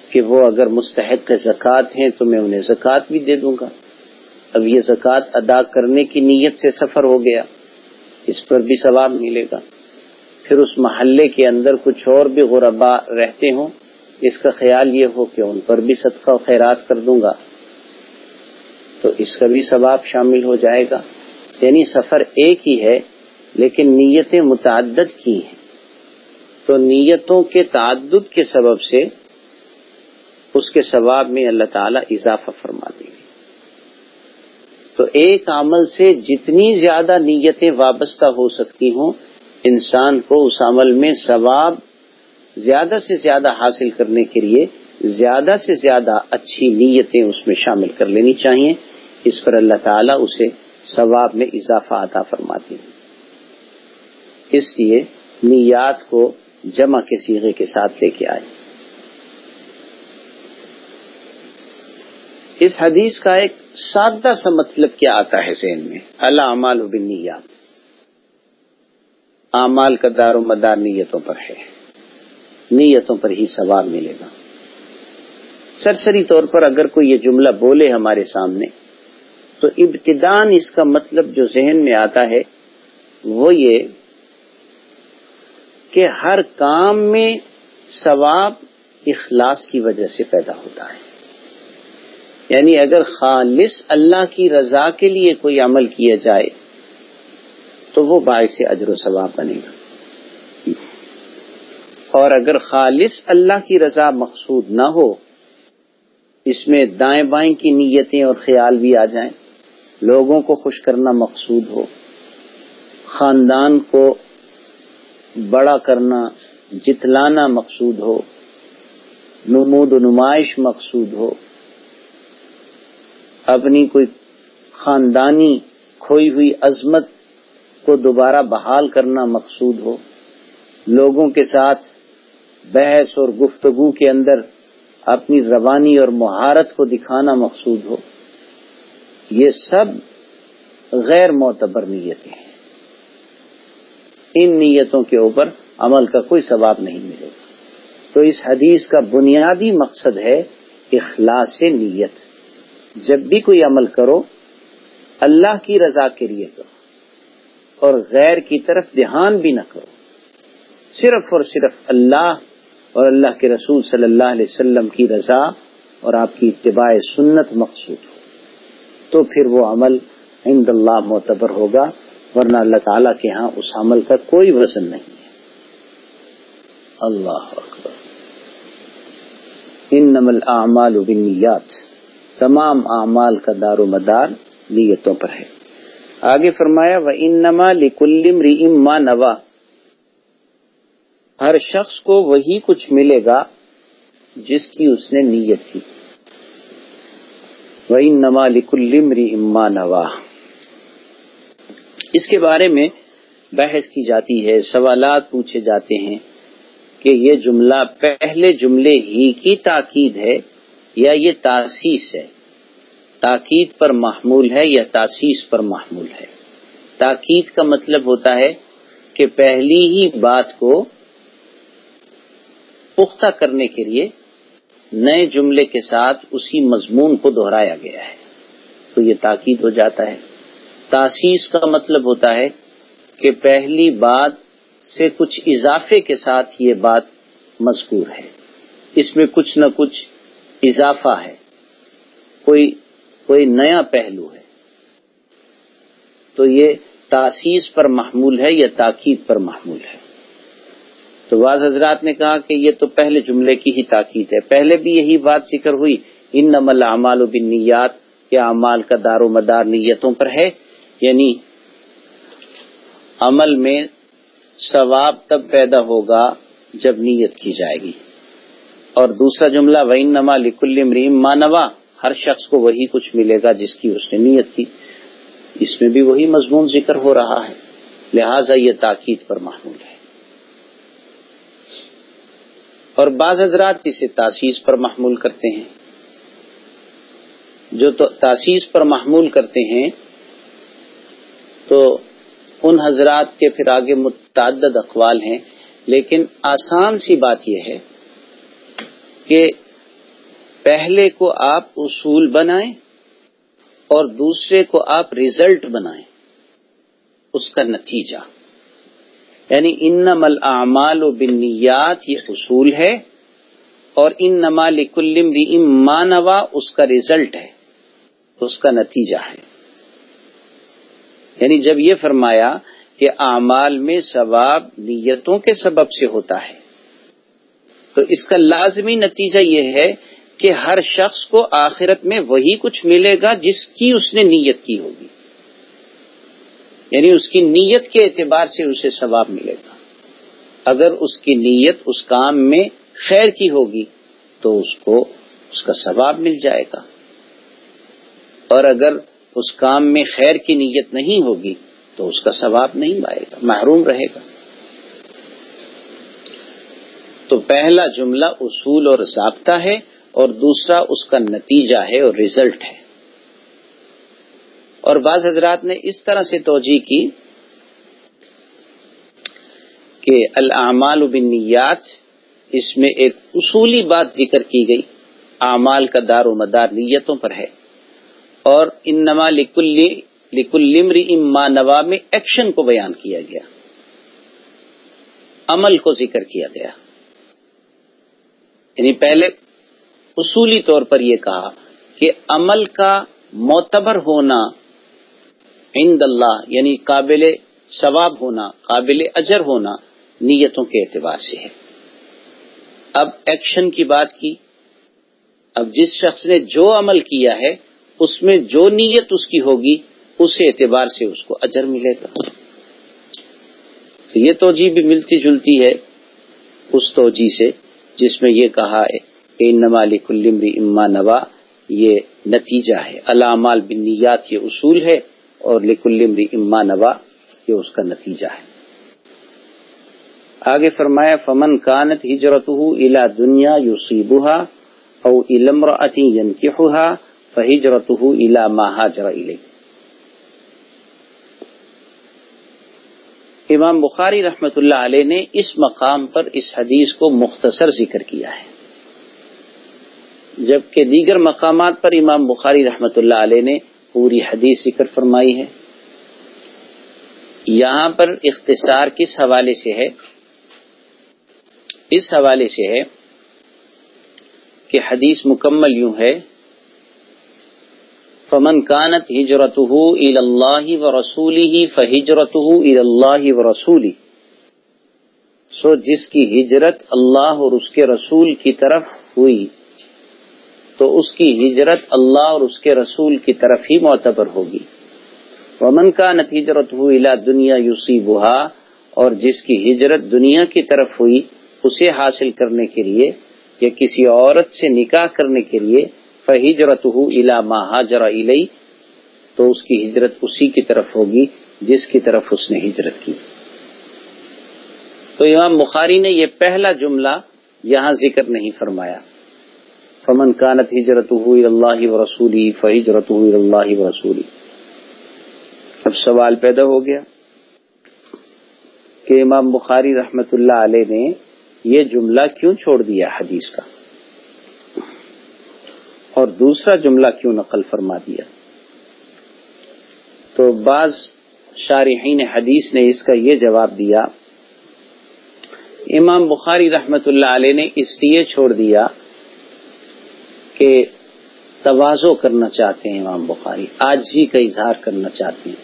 کہ وہ اگر مستحق زکوٰۃ ہیں تو میں انہیں زکوٰۃ بھی دے دوں گا۔ اب یہ زکوٰۃ ادا کرنے کی نیت سے سفر ہو گیا، اس پر بھی ثواب ملے گا۔ پھر اس محلے کے اندر کچھ اور بھی غربا رہتے ہوں، اس کا خیال یہ ہو کہ ان پر بھی صدقہ و خیرات کر دوں گا۔ تو اس کا بھی ثواب شامل ہو جائے گا۔ یعنی سفر ایک ہی ہے لیکن نیتیں متعدد کی ہیں۔ تو نیتوں کے تعدد کے سبب سے اس کے ثواب میں اللہ تعالی اضافہ فرما دیں گے۔ تو ایک عمل سے جتنی زیادہ نیتیں وابستہ ہو سکتی ہوں، انسان کو اس عمل میں ثواب زیادہ سے زیادہ حاصل کرنے کے لیے زیادہ سے زیادہ اچھی نیتیں اس میں شامل کر لینی چاہیے۔ اس پر اللہ تعالیٰ اسے ثواب میں اضافہ عطا فرماتی ہیں۔ اس لیے نیات کو جمع کے سیغے کے ساتھ لے کے آئے۔ اس حدیث کا ایک سادہ سا مطلب کیا آتا ہے ذہن میں؟ اللہ امال و بنیات اعمال کا دار و مدار نیتوں پر ہے۔ نیتوں پر ہی ثواب ملے گا۔ سرسری طور پر اگر کوئی یہ جملہ بولے ہمارے سامنے، تو ابتدان اس کا مطلب جو ذہن میں آتا ہے، وہ یہ کہ ہر کام میں ثواب اخلاص کی وجہ سے پیدا ہوتا ہے۔ یعنی اگر خالص اللہ کی رضا کے لیے کوئی عمل کیا جائے، تو وہ باعث اجر و ثواب بنے گا۔ اور اگر خالص اللہ کی رضا مقصود نہ ہو، اس میں دائیں بائیں کی نیتیں اور خیال بھی آ جائیں، لوگوں کو خوش کرنا مقصود ہو، خاندان کو بڑا کرنا، جتلانا مقصود ہو، نمود و نمائش مقصود ہو۔ اپنی کوئی خاندانی کھوئی ہوئی عظمت کو دوبارہ بحال کرنا مقصود ہو۔ لوگوں کے ساتھ بحث اور گفتگو کے اندر اپنی روانی اور مہارت کو دکھانا مقصود ہو۔ یہ سب غیر معتبر نیتیں ہیں۔ ان نیتوں کے اوپر عمل کا کوئی ثواب نہیں ملے گا۔ تو اس حدیث کا بنیادی مقصد ہے اخلاص نیت۔ جب بھی کوئی عمل کرو، اللہ کی رضا کے لیے کرو اور غیر کی طرف دھیان بھی نہ کرو۔ صرف اور صرف اللہ اور اللہ کے رسول صلی اللہ علیہ وسلم کی رضا اور آپ کی اتباع سنت مقصود ہو، تو پھر وہ عمل عند اللہ معتبر ہوگا۔ ورنہ اللہ تعالی کے ہاں اس عمل کا کوئی وزن نہیں ہے۔ اللہ اکبر۔ ان نمل اعمال تمام اعمال کا دار و مدار نیتوں پر ہے۔ آگے فرمایا وہ ان نما لکلم نوا ہر شخص کو وہی کچھ ملے گا جس کی اس نے نیت کی۔ وہ ان نما لکلم ری اما نوا اس کے بارے میں بحث کی جاتی ہے، سوالات پوچھے جاتے ہیں کہ یہ جملہ پہلے جملے ہی کی تاکید ہے یا یہ تاسیس ہے؟ تاکید پر محمول ہے یا تاسیس پر محمول ہے؟ تاکید کا مطلب ہوتا ہے کہ پہلی ہی بات کو پختہ کرنے کے لیے نئے جملے کے ساتھ اسی مضمون کو دہرایا گیا ہے۔ تو یہ تاکید ہو جاتا ہے۔ تاسیس کا مطلب ہوتا ہے کہ پہلی بات سے کچھ اضافے کے ساتھ یہ بات مذکور ہے۔ اس میں کچھ نہ کچھ اضافہ ہے۔ کوئی کوئی نیا پہلو ہے۔ تو یہ تاسیس پر محمول ہے یا تاکید پر محمول ہے۔ تو بعض حضرات نے کہا کہ یہ تو پہلے جملے کی ہی تاکید ہے۔ پہلے بھی یہی بات ذکر ہوئی ان نمل اعمال و بنیات یا اعمال کا دار و مدار نیتوں پر ہے؟ یعنی عمل میں ثواب تب پیدا ہوگا جب نیت کی جائے گی۔ اور دوسرا جملہ وین نما لکل مریم مانوا ہر شخص کو وہی کچھ ملے گا جس کی اس نے نیت کی۔ اس میں بھی وہی مضمون ذکر ہو رہا ہے۔ لہذا یہ تاکید پر محمول ہے۔ اور بعض حضرات اسے تاسیس پر محمول کرتے ہیں۔ جو تاسیس پر محمول کرتے ہیں تو ان حضرات کے پھر آگے متعدد اقوال ہیں، لیکن آسان سی بات یہ ہے کہ پہلے کو آپ اصول بنائیں اور دوسرے کو آپ ریزلٹ بنائیں، اس کا نتیجہ۔ یعنی ان نمل اعمال و بنیات یہ اصول ہے اور ان نمال کلم مانوا اس کا ریزلٹ ہے، اس کا نتیجہ ہے۔ یعنی جب یہ فرمایا کہ اعمال میں ثواب نیتوں کے سبب سے ہوتا ہے، تو اس کا لازمی نتیجہ یہ ہے کہ ہر شخص کو آخرت میں وہی کچھ ملے گا جس کی اس نے نیت کی ہوگی۔ یعنی اس کی نیت کے اعتبار سے اسے ثواب ملے گا۔ اگر اس کی نیت اس کام میں خیر کی ہوگی تو اس کو اس کا ثواب مل جائے گا۔ اور اگر اس کام میں خیر کی نیت نہیں ہوگی تو اس کا ثواب نہیں آئے گا، محروم رہے گا۔ تو پہلا جملہ اصول اور ضابطہ ہے اور دوسرا اس کا نتیجہ ہے اور ریزلٹ ہے۔ اور بعض حضرات نے اس طرح سے توجہ کی کہ العمال بنیات اس میں ایک اصولی بات ذکر کی گئی، اعمال کا دار و مدار نیتوں پر ہے۔ اور ان نما لکل اما نوا میں ایکشن کو بیان کیا گیا۔ عمل کو ذکر کیا گیا۔ یعنی پہلے اصولی طور پر یہ کہا کہ عمل کا معتبر ہونا عند اللہ یعنی قابل ثواب ہونا، قابل اجر ہونا نیتوں کے اعتبار سے ہے۔ اب ایکشن کی بات کی۔ اب جس شخص نے جو عمل کیا ہے اس میں جو نیت اس کی ہوگی اس اعتبار سے اس کو اجر ملے گا۔ تو یہ توجہ بھی ملتی جلتی ہے اس توجہ سے، جس میں یہ کہا ہے کہ نمال کلمری اما نوا یہ نتیجہ ہے۔ علامال بنیات یہ اصول ہے، اور لکلمری اما نوا، یہ اس کا نتیجہ ہے۔ آگے فرمایا، فمن کانت ہجرت الا دنیا یوسیبہ او علم اتی ینکحا فہجرت الا ما ہاجر الی امام بخاری رحمت اللہ علیہ نے اس مقام پر اس حدیث کو مختصر ذکر کیا ہے۔ جبکہ دیگر مقامات پر امام بخاری رحمت اللہ علیہ نے پوری حدیث ذکر فرمائی ہے۔ یہاں پر اختصار کس حوالے سے ہے؟ اس حوالے سے ہے کہ حدیث مکمل یوں ہے۔ فمن کانت ہجرت اللہ و رسولی ہی فہجرت اللہ و رسولی سو جس کی ہجرت اللہ اور اس کے رسول کی طرف ہوئی، تو اس کی ہجرت اللہ اور اس کے رسول کی طرف ہی معتبر ہوگی۔ ومن کا نتیجرت ہوئی لا دنیا یوسی بہا اور جس کی ہجرت دنیا کی طرف ہوئی، اسے حاصل کرنے کے لیے یا کسی عورت سے نکاح کرنے کے لیے فہجرت ہو الا مہاجر علی تو اس کی ہجرت اسی کی طرف ہوگی جس کی طرف اس نے ہجرت کی۔ تو امام بخاری نے یہ پہلا جملہ یہاں ذکر نہیں فرمایا۔ فمن کانت ہجرت اللہ و رسولی فہجرت اللہ و رسولی اب سوال پیدا ہو گیا کہ امام بخاری رحمت اللہ علیہ نے یہ جملہ کیوں چھوڑ دیا حدیث کا؟ اور دوسرا جملہ کیوں نقل فرما دیا؟ تو بعض شارحین حدیث نے اس کا یہ جواب دیا، امام بخاری رحمت اللہ علیہ نے اس لیے چھوڑ دیا کہ توازو کرنا چاہتے ہیں امام بخاری، آج جی کا اظہار کرنا چاہتے ہیں۔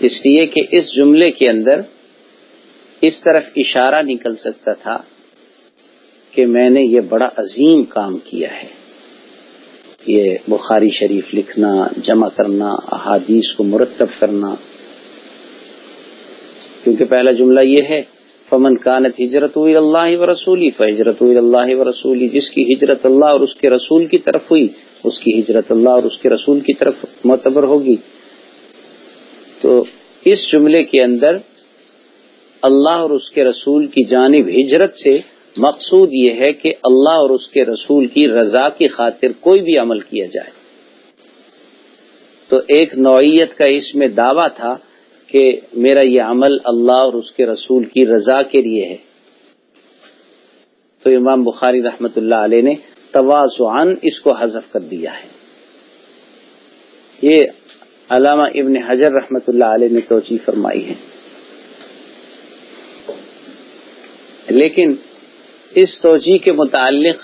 اس لیے کہ اس جملے کے اندر اس طرف اشارہ نکل سکتا تھا کہ میں نے یہ بڑا عظیم کام کیا ہے۔ یہ بخاری شریف لکھنا، جمع کرنا، احادیث کو مرتب کرنا۔ کیونکہ پہلا جملہ یہ ہے، فمن کانت ہجرت اللہ و رسولی فجرت اللہ و رسولی جس کی ہجرت اللہ اور اس کے رسول کی طرف ہوئی، اس کی ہجرت اللہ اور اس کے رسول کی طرف معتبر ہوگی۔ تو اس جملے کے اندر اللہ اور اس کے رسول کی جانب ہجرت سے مقصود یہ ہے کہ اللہ اور اس کے رسول کی رضا کی خاطر کوئی بھی عمل کیا جائے۔ تو ایک نوعیت کا اس میں دعویٰ تھا کہ میرا یہ عمل اللہ اور اس کے رسول کی رضا کے لیے ہے۔ تو امام بخاری رحمت اللہ علیہ نے توازعن اس کو حذف کر دیا ہے۔ یہ علامہ ابن حجر رحمت اللہ علیہ نے توجہ فرمائی ہے۔ لیکن اس توجہ کے متعلق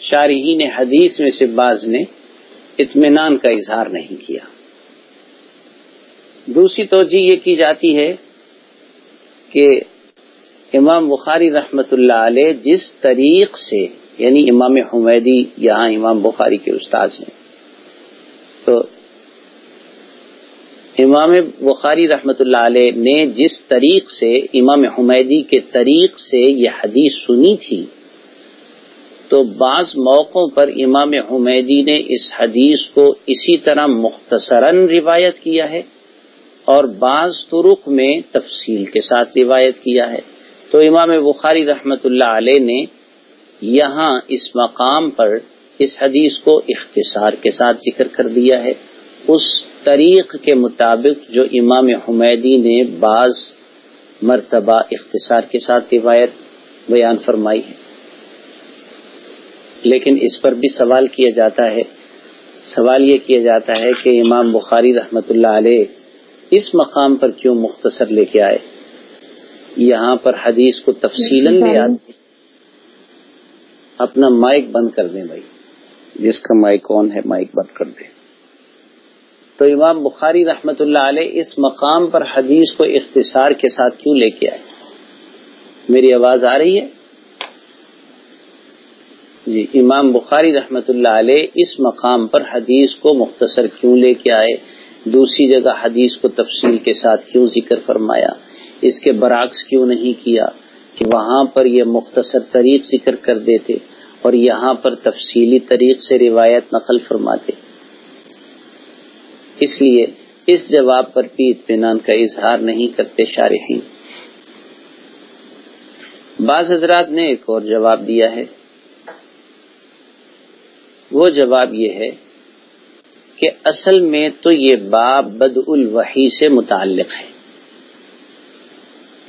شارحین حدیث میں سے بعض نے اطمینان کا اظہار نہیں کیا۔ دوسری توجہ یہ کی جاتی ہے کہ امام بخاری رحمت اللہ علیہ جس طریق سے یعنی امام حمیدی، یہاں امام بخاری کے استاد ہیں، تو امام بخاری رحمت اللہ علیہ نے جس طریق سے امام حمیدی کے طریق سے یہ حدیث سنی تھی، تو بعض موقعوں پر امام حمیدی نے اس حدیث کو اسی طرح مختصراً روایت کیا ہے اور بعض طرق میں تفصیل کے ساتھ روایت کیا ہے۔ تو امام بخاری رحمت اللہ علیہ نے یہاں اس مقام پر اس حدیث کو اختصار کے ساتھ ذکر کر دیا ہے۔ اس طریق کے مطابق جو امام حمیدی نے بعض مرتبہ اختصار کے ساتھ روایت بیان فرمائی ہے۔ لیکن اس پر بھی سوال کیا جاتا ہے۔ سوال یہ کیا جاتا ہے کہ امام بخاری رحمت اللہ علیہ اس مقام پر کیوں مختصر لے کے آئے؟ یہاں پر حدیث کو تفصیل لے آتے اپنا مائک بند کر دیں بھائی۔ جس کا مائک کون ہے، مائک بند کر دیں۔ تو امام بخاری رحمت اللہ علیہ اس مقام پر حدیث کو اختصار کے ساتھ کیوں لے کے آئے؟ میری آواز آ رہی ہے؟ جی امام بخاری رحمت اللہ علیہ اس مقام پر حدیث کو مختصر کیوں لے کے آئے؟ دوسری جگہ حدیث کو تفصیل کے ساتھ کیوں ذکر فرمایا؟ اس کے برعکس کیوں نہیں کیا کہ وہاں پر یہ مختصر طریق ذکر کر دیتے اور یہاں پر تفصیلی طریق سے روایت نقل فرماتے؟ اس لیے اس جواب پر بھی اطمینان کا اظہار نہیں کرتے شارحین۔ بعض حضرات نے ایک اور جواب دیا ہے۔ وہ جواب یہ ہے کہ اصل میں تو یہ باب بد الوحی سے متعلق ہے۔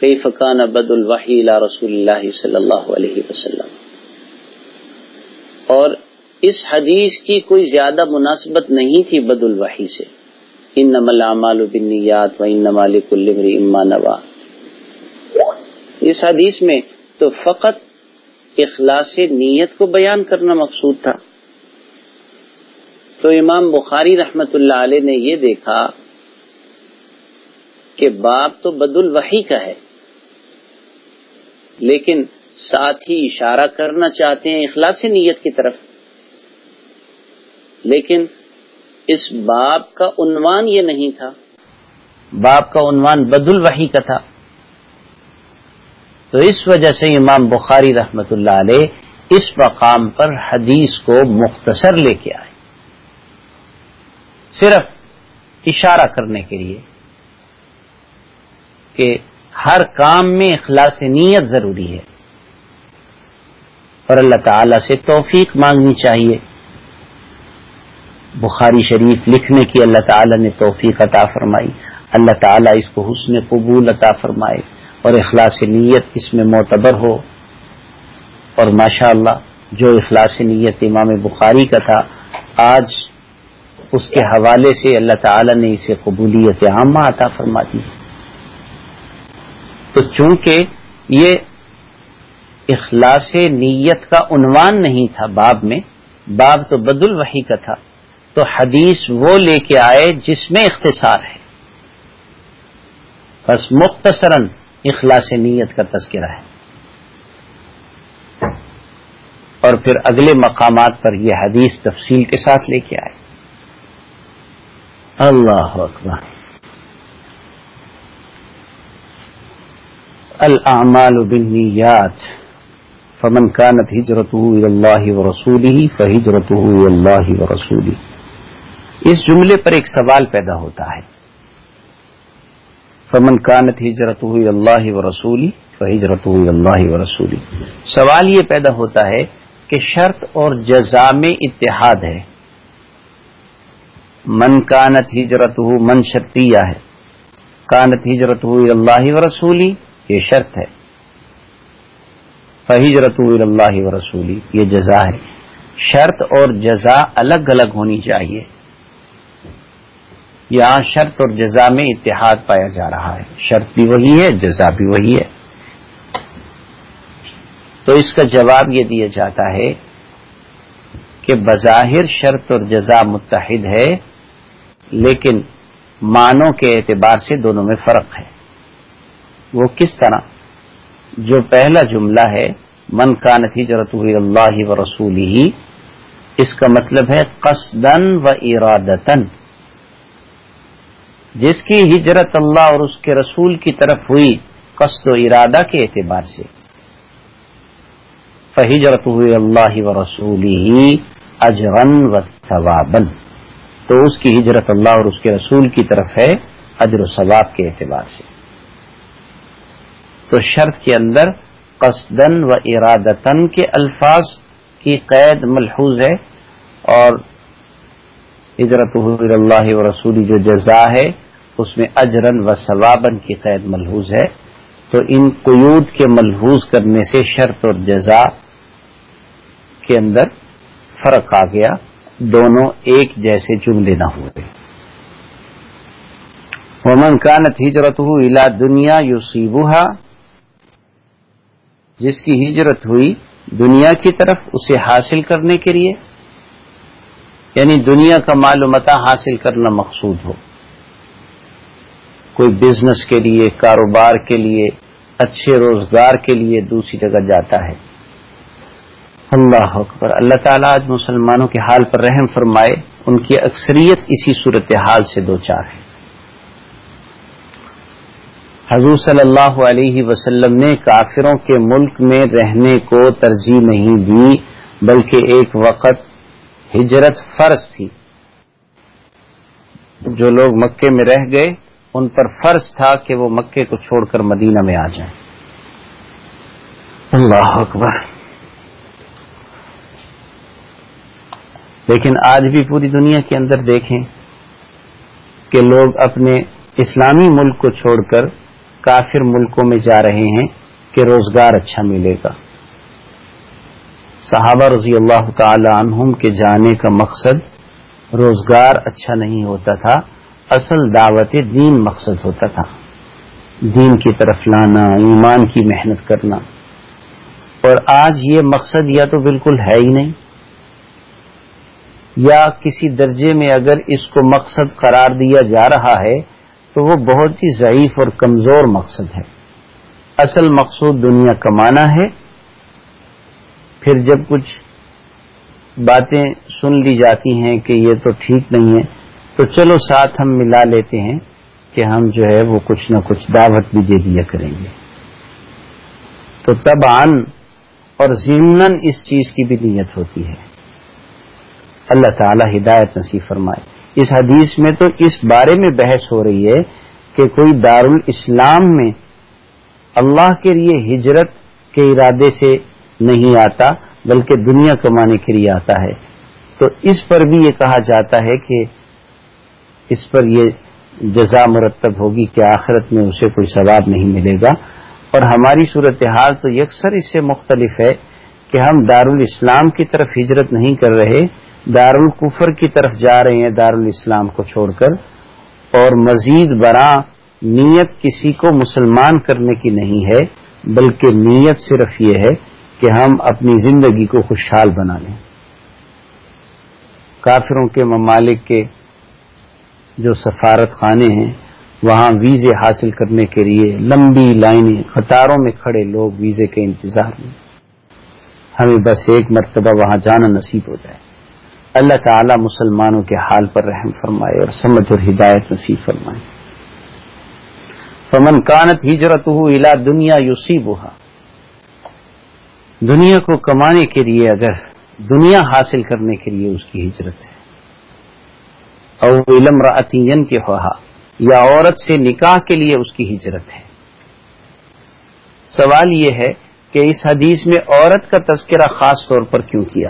کئی فقان بد الوحی رسول اللہ صلی اللہ علیہ وسلم۔ اور اس حدیث کی کوئی زیادہ مناسبت نہیں تھی بد الوحی سے۔ ان نمل اعمال و ان نمال کلمر اما نوا. اس حدیث میں تو فقط اخلاص نیت کو بیان کرنا مقصود تھا۔ تو امام بخاری رحمت اللہ علیہ نے یہ دیکھا کہ باپ تو بد الوحی کا ہے، لیکن ساتھ ہی اشارہ کرنا چاہتے ہیں اخلاص نیت کی طرف۔ لیکن اس باپ کا عنوان یہ نہیں تھا، باپ کا عنوان بد الوحی کا تھا۔ تو اس وجہ سے امام بخاری رحمت اللہ علیہ اس مقام پر حدیث کو مختصر لے کے آئے۔ صرف اشارہ کرنے کے لیے کہ ہر کام میں اخلاص نیت ضروری ہے اور اللہ تعالی سے توفیق مانگنی چاہیے۔ بخاری شریف لکھنے کی اللہ تعالی نے توفیق عطا فرمائی۔ اللہ تعالیٰ اس کو حسن قبول عطا فرمائے اور اخلاص نیت اس میں معتبر ہو۔ اور ماشاء اللہ جو اخلاص نیت امام بخاری کا تھا، آج اس کے حوالے سے اللہ تعالی نے اسے قبولیت عامہ عطا فرما دی۔ تو چونکہ یہ اخلاص نیت کا عنوان نہیں تھا باب میں، باب تو بد الوحی کا تھا۔ تو حدیث وہ لے کے آئے جس میں اختصار ہے۔ بس مختصراً اخلاص نیت کا تذکرہ ہے۔ اور پھر اگلے مقامات پر یہ حدیث تفصیل کے ساتھ لے کے آئے۔ اللہ اکبر۔ الاعمال بالنیات فمن كانت هجرته الى الله ورسوله فهجرته الى الله ورسوله۔ اس جملے پر ایک سوال پیدا ہوتا ہے۔ فمن کانت ہجرته الى الله ورسوله فهجرته الى الله ورسوله۔ سوال یہ پیدا ہوتا ہے کہ شرط اور جزا میں اتحاد ہے۔ من کانت ہجرت من شرطیہ ہے۔ کانت ہجرت اللہ و رسولی یہ شرط ہے۔ فہجرت اللہ و رسولی یہ جزا ہے۔ شرط اور جزا الگ الگ ہونی چاہیے۔ یہاں شرط اور جزا میں اتحاد پایا جا رہا ہے۔ شرط بھی وہی ہے، جزا بھی وہی ہے۔ تو اس کا جواب یہ دیا جاتا ہے کہ بظاہر شرط اور جزا متحد ہے، لیکن معنوں کے اعتبار سے دونوں میں فرق ہے۔ وہ کس طرح؟ جو پہلا جملہ ہے، من کا نتیجرت اللہ و رسول ہی اس کا مطلب ہے قصدن و ارادتن جس کی ہجرت اللہ اور اس کے رسول کی طرف ہوئی قصد و ارادہ کے اعتبار سے۔ فہجرت ہوئی اللہ و رسول ہی اجرن و ثوابن تو اس کی ہجرت اللہ اور اس کے رسول کی طرف ہے اجر و ثواب کے اعتبار سے۔ تو شرط کے اندر قصدن و ارادتن کے الفاظ کی قید ملحوظ ہے اور ہجرت اللہ و رسولی جو جزا ہے، اس میں اجرن و ثوابن کی قید ملحوظ ہے۔ تو ان قیود کے ملحوظ کرنے سے شرط اور جزا کے اندر فرق آ گیا۔ دونوں ایک جیسے جملے نہ ہوئے۔ ومن کانت ہجرت ہو الا دنیا یو جس کی ہجرت ہوئی دنیا کی طرف، اسے حاصل کرنے کے لیے۔ یعنی دنیا کا معلومات حاصل کرنا مقصود ہو۔ کوئی بزنس کے لیے، کاروبار کے لیے، اچھے روزگار کے لیے دوسری جگہ جاتا ہے۔ اللہ اکبر۔ اللہ تعالیٰ آج مسلمانوں کے حال پر رحم فرمائے، ان کی اکثریت اسی صورت حال سے دو چار ہے حضور صلی اللہ علیہ وسلم نے کافروں کے ملک میں رہنے کو ترجیح نہیں دی، بلکہ ایک وقت ہجرت فرض تھی۔ جو لوگ مکے میں رہ گئے، ان پر فرض تھا کہ وہ مکے کو چھوڑ کر مدینہ میں آ جائیں۔ اللہ اکبر۔ لیکن آج بھی پوری دنیا کے اندر دیکھیں کہ لوگ اپنے اسلامی ملک کو چھوڑ کر کافر ملکوں میں جا رہے ہیں کہ روزگار اچھا ملے گا۔ صحابہ رضی اللہ تعالی عنہم کے جانے کا مقصد روزگار اچھا نہیں ہوتا تھا، اصل دعوت دین مقصد ہوتا تھا۔ دین کی طرف لانا، ایمان کی محنت کرنا۔ اور آج یہ مقصد یا تو بالکل ہے ہی نہیں۔ یا کسی درجے میں اگر اس کو مقصد قرار دیا جا رہا ہے، تو وہ بہت ہی ضعیف اور کمزور مقصد ہے۔ اصل مقصود دنیا کمانا ہے پھر جب کچھ باتیں سن لی جاتی ہیں کہ یہ تو ٹھیک نہیں ہے، تو چلو ساتھ ہم ملا لیتے ہیں کہ ہم جو ہے وہ کچھ نہ کچھ دعوت بھی دے دیا کریں گے۔ تو تب آن اور ضمن اس چیز کی بھی نیت ہوتی ہے۔ اللہ تعالی ہدایت نصیب فرمائے۔ اس حدیث میں تو اس بارے میں بحث ہو رہی ہے کہ کوئی دار الاسلام میں اللہ کے لیے ہجرت کے ارادے سے نہیں آتا، بلکہ دنیا کمانے کے لیے آتا ہے۔ تو اس پر بھی یہ کہا جاتا ہے کہ اس پر یہ جزا مرتب ہوگی کہ آخرت میں اسے کوئی ثواب نہیں ملے گا۔ اور ہماری صورتحال تو یکسر اس سے مختلف ہے کہ ہم دار الاسلام کی طرف ہجرت نہیں کر رہے دار القفر کی طرف جا رہے ہیں دار الاسلام کو چھوڑ کر۔ اور مزید برآں نیت کسی کو مسلمان کرنے کی نہیں ہے، بلکہ نیت صرف یہ ہے کہ ہم اپنی زندگی کو خوشحال بنا لیں۔ کافروں کے ممالک کے جو سفارت خانے ہیں، وہاں ویزے حاصل کرنے کے لیے لمبی لائنیں، قطاروں میں کھڑے لوگ ویزے کے انتظار میں۔ ہمیں بس ایک مرتبہ وہاں جانا نصیب ہو جائے۔ اللہ تعالی مسلمانوں کے حال پر رحم فرمائے اور سمجھ اور ہدایت نصیب فرمائے۔ فمن کانت ہجرت ہو الا دنیا یوسی دنیا کو کمانے کے لیے اگر دنیا حاصل کرنے کے لیے اس کی ہجرت ہے۔ اور علم رعتین کے خواہ یا عورت سے نکاح کے لیے اس کی ہجرت ہے۔ سوال یہ ہے کہ اس حدیث میں عورت کا تذکرہ خاص طور پر کیوں کیا؟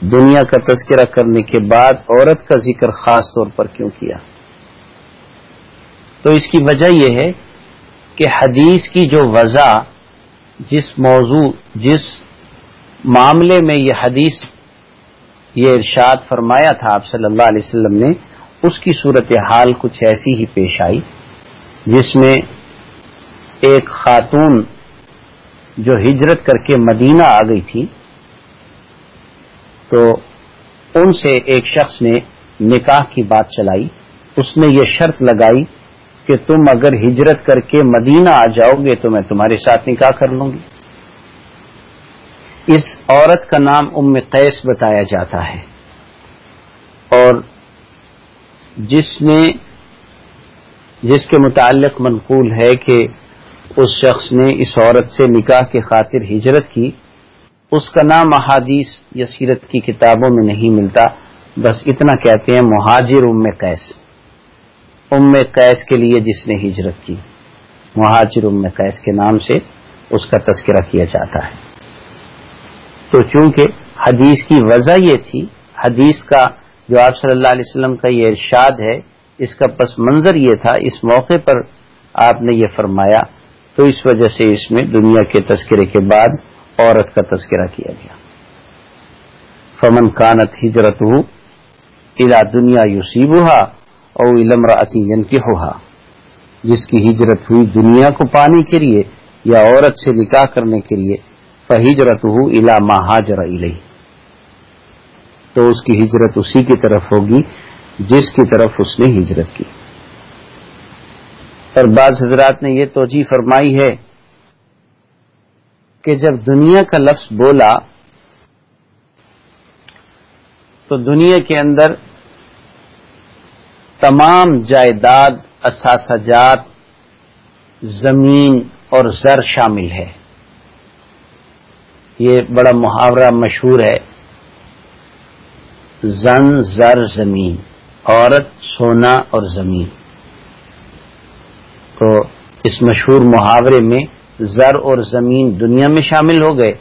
دنیا کا تذکرہ کرنے کے بعد عورت کا ذکر خاص طور پر کیوں کیا؟ تو اس کی وجہ یہ ہے کہ حدیث کی جو وضع جس موضوع، جس معاملے میں یہ حدیث، یہ ارشاد فرمایا تھا آپ صلی اللہ علیہ وسلم نے، اس کی صورت حال کچھ ایسی ہی پیش آئی، جس میں ایک خاتون جو ہجرت کر کے مدینہ آ گئی تھی، تو ان سے ایک شخص نے نکاح کی بات چلائی، اس نے یہ شرط لگائی کہ تم اگر ہجرت کر کے مدینہ آ جاؤ گے تو میں تمہارے ساتھ نکاح کر لوں گی۔ اس عورت کا نام ام قیس بتایا جاتا ہے۔ اور جس نے جس کے متعلق منقول ہے کہ اس شخص نے اس عورت سے نکاح کی خاطر ہجرت کی، اس کا نام احادیث یا سیرت کی کتابوں میں نہیں ملتا۔ بس اتنا کہتے ہیں مہاجر ام قیس۔ ام قیس کے لیے جس نے ہجرت کی۔ مہاجر ام قیس کے نام سے اس کا تذکرہ کیا جاتا ہے۔ تو چونکہ حدیث کی وجہ یہ تھی، حدیث کا جو آپ صلی اللہ علیہ وسلم کا یہ ارشاد ہے، اس کا پس منظر یہ تھا، اس موقع پر آپ نے یہ فرمایا۔ تو اس وجہ سے اس میں دنیا کے تذکرے کے بعد عورت کا تذکرہ کیا گیا۔ فمن کانت ہجرت ہو الا دنیا یوسیب ہوا اور علم ہوا جس کی ہجرت ہوئی دنیا کو پانے کے لیے یا عورت سے نکاح کرنے کے لیے فہجرت ہو الا مہاجر تو اس کی ہجرت اسی کی طرف ہوگی جس کی طرف اس نے ہجرت کی۔ اور بعض حضرات نے یہ توجہ فرمائی ہے کہ جب دنیا کا لفظ بولا، تو دنیا کے اندر تمام جائیداد اثاثجات زمین اور زر شامل ہے۔ یہ بڑا محاورہ مشہور ہے۔ زن، زر، زمین، عورت، سونا اور زمین۔ تو اس مشہور محاورے میں زر اور زمین دنیا میں شامل ہو گئے،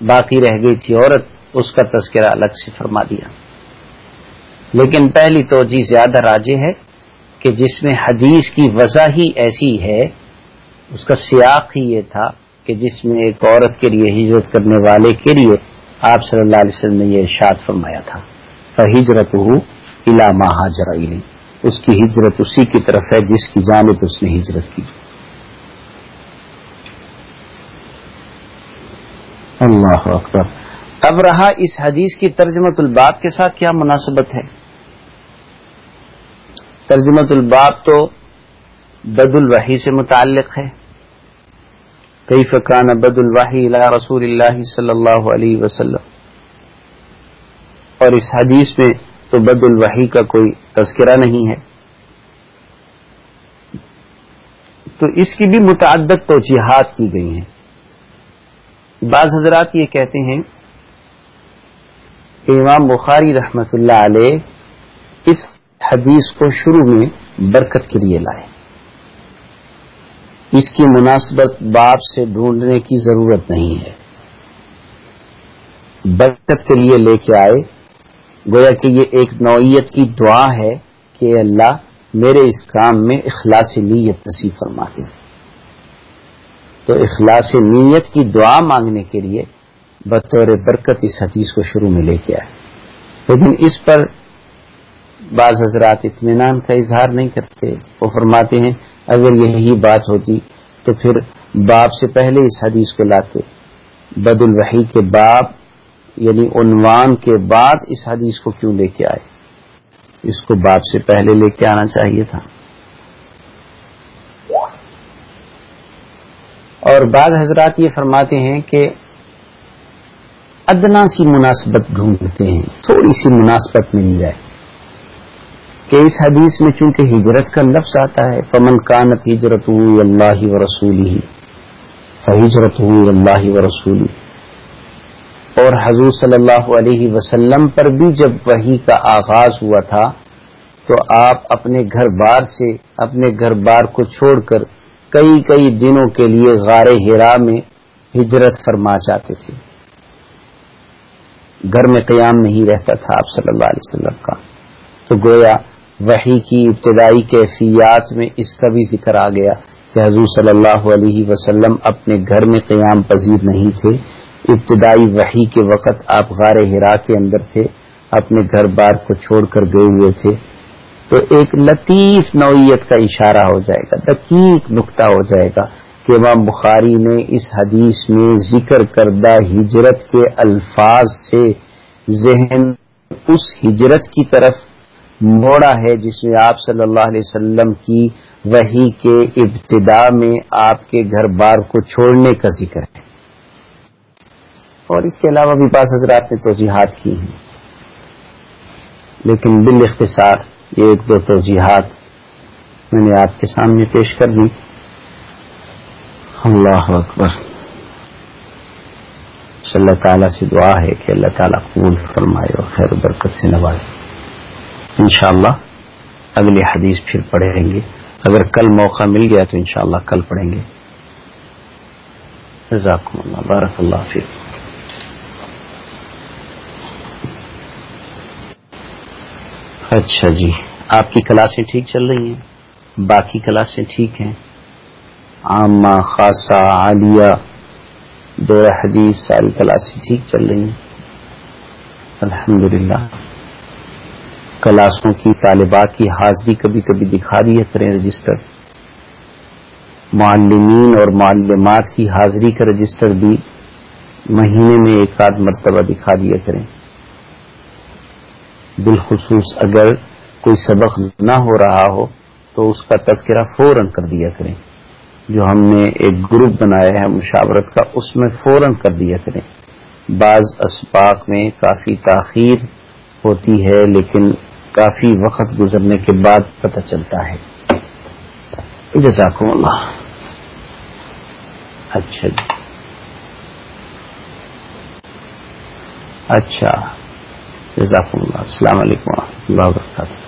باقی رہ گئی تھی عورت، اس کا تذکرہ الگ سے فرما دیا۔ لیکن پہلی توجہ زیادہ راجے ہے کہ جس میں حدیث کی وضع ہی ایسی ہے، اس کا سیاق ہی یہ تھا کہ جس میں ایک عورت کے لیے ہجرت کرنے والے کے لیے آپ صلی اللہ علیہ وسلم نے یہ ارشاد فرمایا تھا ہجرت ہو علامہ حاجر اس کی ہجرت اسی کی طرف ہے جس کی جانب اس نے ہجرت کی۔ اللہ اکبر۔ اب رہا اس حدیث کی ترجمت الباب کے ساتھ کیا مناسبت ہے؟ ترجمت الباب تو بد الوحی سے متعلق ہے۔ کئی فقان بد الواحی رسول اللہ صلی اللہ علیہ وسلم۔ اور اس حدیث میں تو بد الوحی کا کوئی تذکرہ نہیں ہے۔ تو اس کی بھی متعدد توجیحات کی گئی ہیں۔ بعض حضرات یہ کہتے ہیں کہ امام بخاری رحمت اللہ علیہ اس حدیث کو شروع میں برکت کے لیے لائے۔ اس کی مناسبت باپ سے ڈھونڈنے کی ضرورت نہیں ہے۔ برکت کے لیے لے کے آئے، گویا کہ یہ ایک نوعیت کی دعا ہے کہ اللہ میرے اس کام میں اخلاص نیت نصیب فرماتے۔ ہیں تو اخلاص نیت کی دعا مانگنے کے لیے بطور برکت اس حدیث کو شروع میں لے کے آئے۔ لیکن اس پر بعض حضرات اطمینان کا اظہار نہیں کرتے وہ فرماتے ہیں، اگر یہی بات ہوتی تو پھر باپ سے پہلے اس حدیث کو لاتے۔ بد الوحی کے باپ یعنی عنوان کے بعد اس حدیث کو کیوں لے کے آئے؟ اس کو باپ سے پہلے لے کے آنا چاہیے تھا۔ اور بعض حضرات یہ فرماتے ہیں کہ ادنا سی مناسبت ڈھونڈتے ہیں، تھوڑی سی مناسبت مل جائے۔ کہ اس حدیث میں چونکہ ہجرت کا لفظ آتا ہے پمن کانت ہجرت اللہ و رسول ہی فہجرت اللہ و رسولی اور حضور صلی اللہ علیہ وسلم پر بھی جب وہی کا آغاز ہوا تھا، تو آپ اپنے گھر بار سے اپنے گھر بار کو چھوڑ کر کئی کئی دنوں کے لیے غار ہرا میں ہجرت فرما جاتے تھے۔ گھر میں قیام نہیں رہتا تھا آپ صلی اللہ علیہ وسلم کا۔ تو گویا وہی کی ابتدائی کیفیات میں اس کا بھی ذکر آ گیا کہ حضور صلی اللہ علیہ وسلم اپنے گھر میں قیام پذیر نہیں تھے۔ ابتدائی وحی کے وقت آپ غار ہرا کے اندر تھے، اپنے گھر بار کو چھوڑ کر گئے ہوئے تھے۔ تو ایک لطیف نوعیت کا اشارہ ہو جائے گا، دقیق نقطہ ہو جائے گا کہ امام بخاری نے اس حدیث میں ذکر کردہ ہجرت کے الفاظ سے ذہن اس ہجرت کی طرف موڑا ہے جس میں آپ صلی اللہ علیہ وسلم کی وہی کے ابتدا میں آپ کے گھر بار کو چھوڑنے کا ذکر ہے۔ اور اس کے علاوہ بھی بعض حضرات نے توجیحات کی ہیں۔ لیکن بال اختصار یہ ایک دو توجیحات میں نے آپ کے سامنے پیش کر دی اللہ اکبر۔ صلی اللہ تعالیٰ سے دعا ہے کہ اللہ تعالیٰ قبول فرمائے اور خیر و برکت سے نوازے۔ انشاءاللہ اگلی حدیث پھر پڑھیں گے۔ اگر کل موقع مل گیا تو انشاءاللہ کل پڑھیں گے۔ جزاکم اللہ، بارک اللہ فیق اچھا جی آپ کی کلاسیں ٹھیک چل رہی ہیں؟ باقی کلاسیں ٹھیک ہیں؟ عامہ، خاصہ، عالیہ دور حدیث، ساری کلاسیں ٹھیک چل رہی ہیں۔ الحمد للہ کلاسوں کی، طالبات کی حاضری کبھی کبھی دکھا دیا کریں رجسٹر۔ معلمین اور معلمات کی حاضری کا رجسٹر بھی مہینے میں ایک آدھ مرتبہ دکھا دیا کریں۔ بالخصوص اگر کوئی سبق نہ ہو رہا ہو تو اس کا تذکرہ فوراً کر دیا کریں۔ جو ہم نے ایک گروپ بنایا ہے، مشاورت کا، اس میں فوراً کر دیا کریں۔ بعض اسباق میں کافی تاخیر ہوتی ہے، لیکن کافی وقت گزرنے کے بعد پتہ چلتا ہے۔ جزاکم اللہ۔ اچھا جی۔ اچھا۔ جزاک اللہ۔ السلام علیکم و رحمۃ اللہ وبرکاتہ۔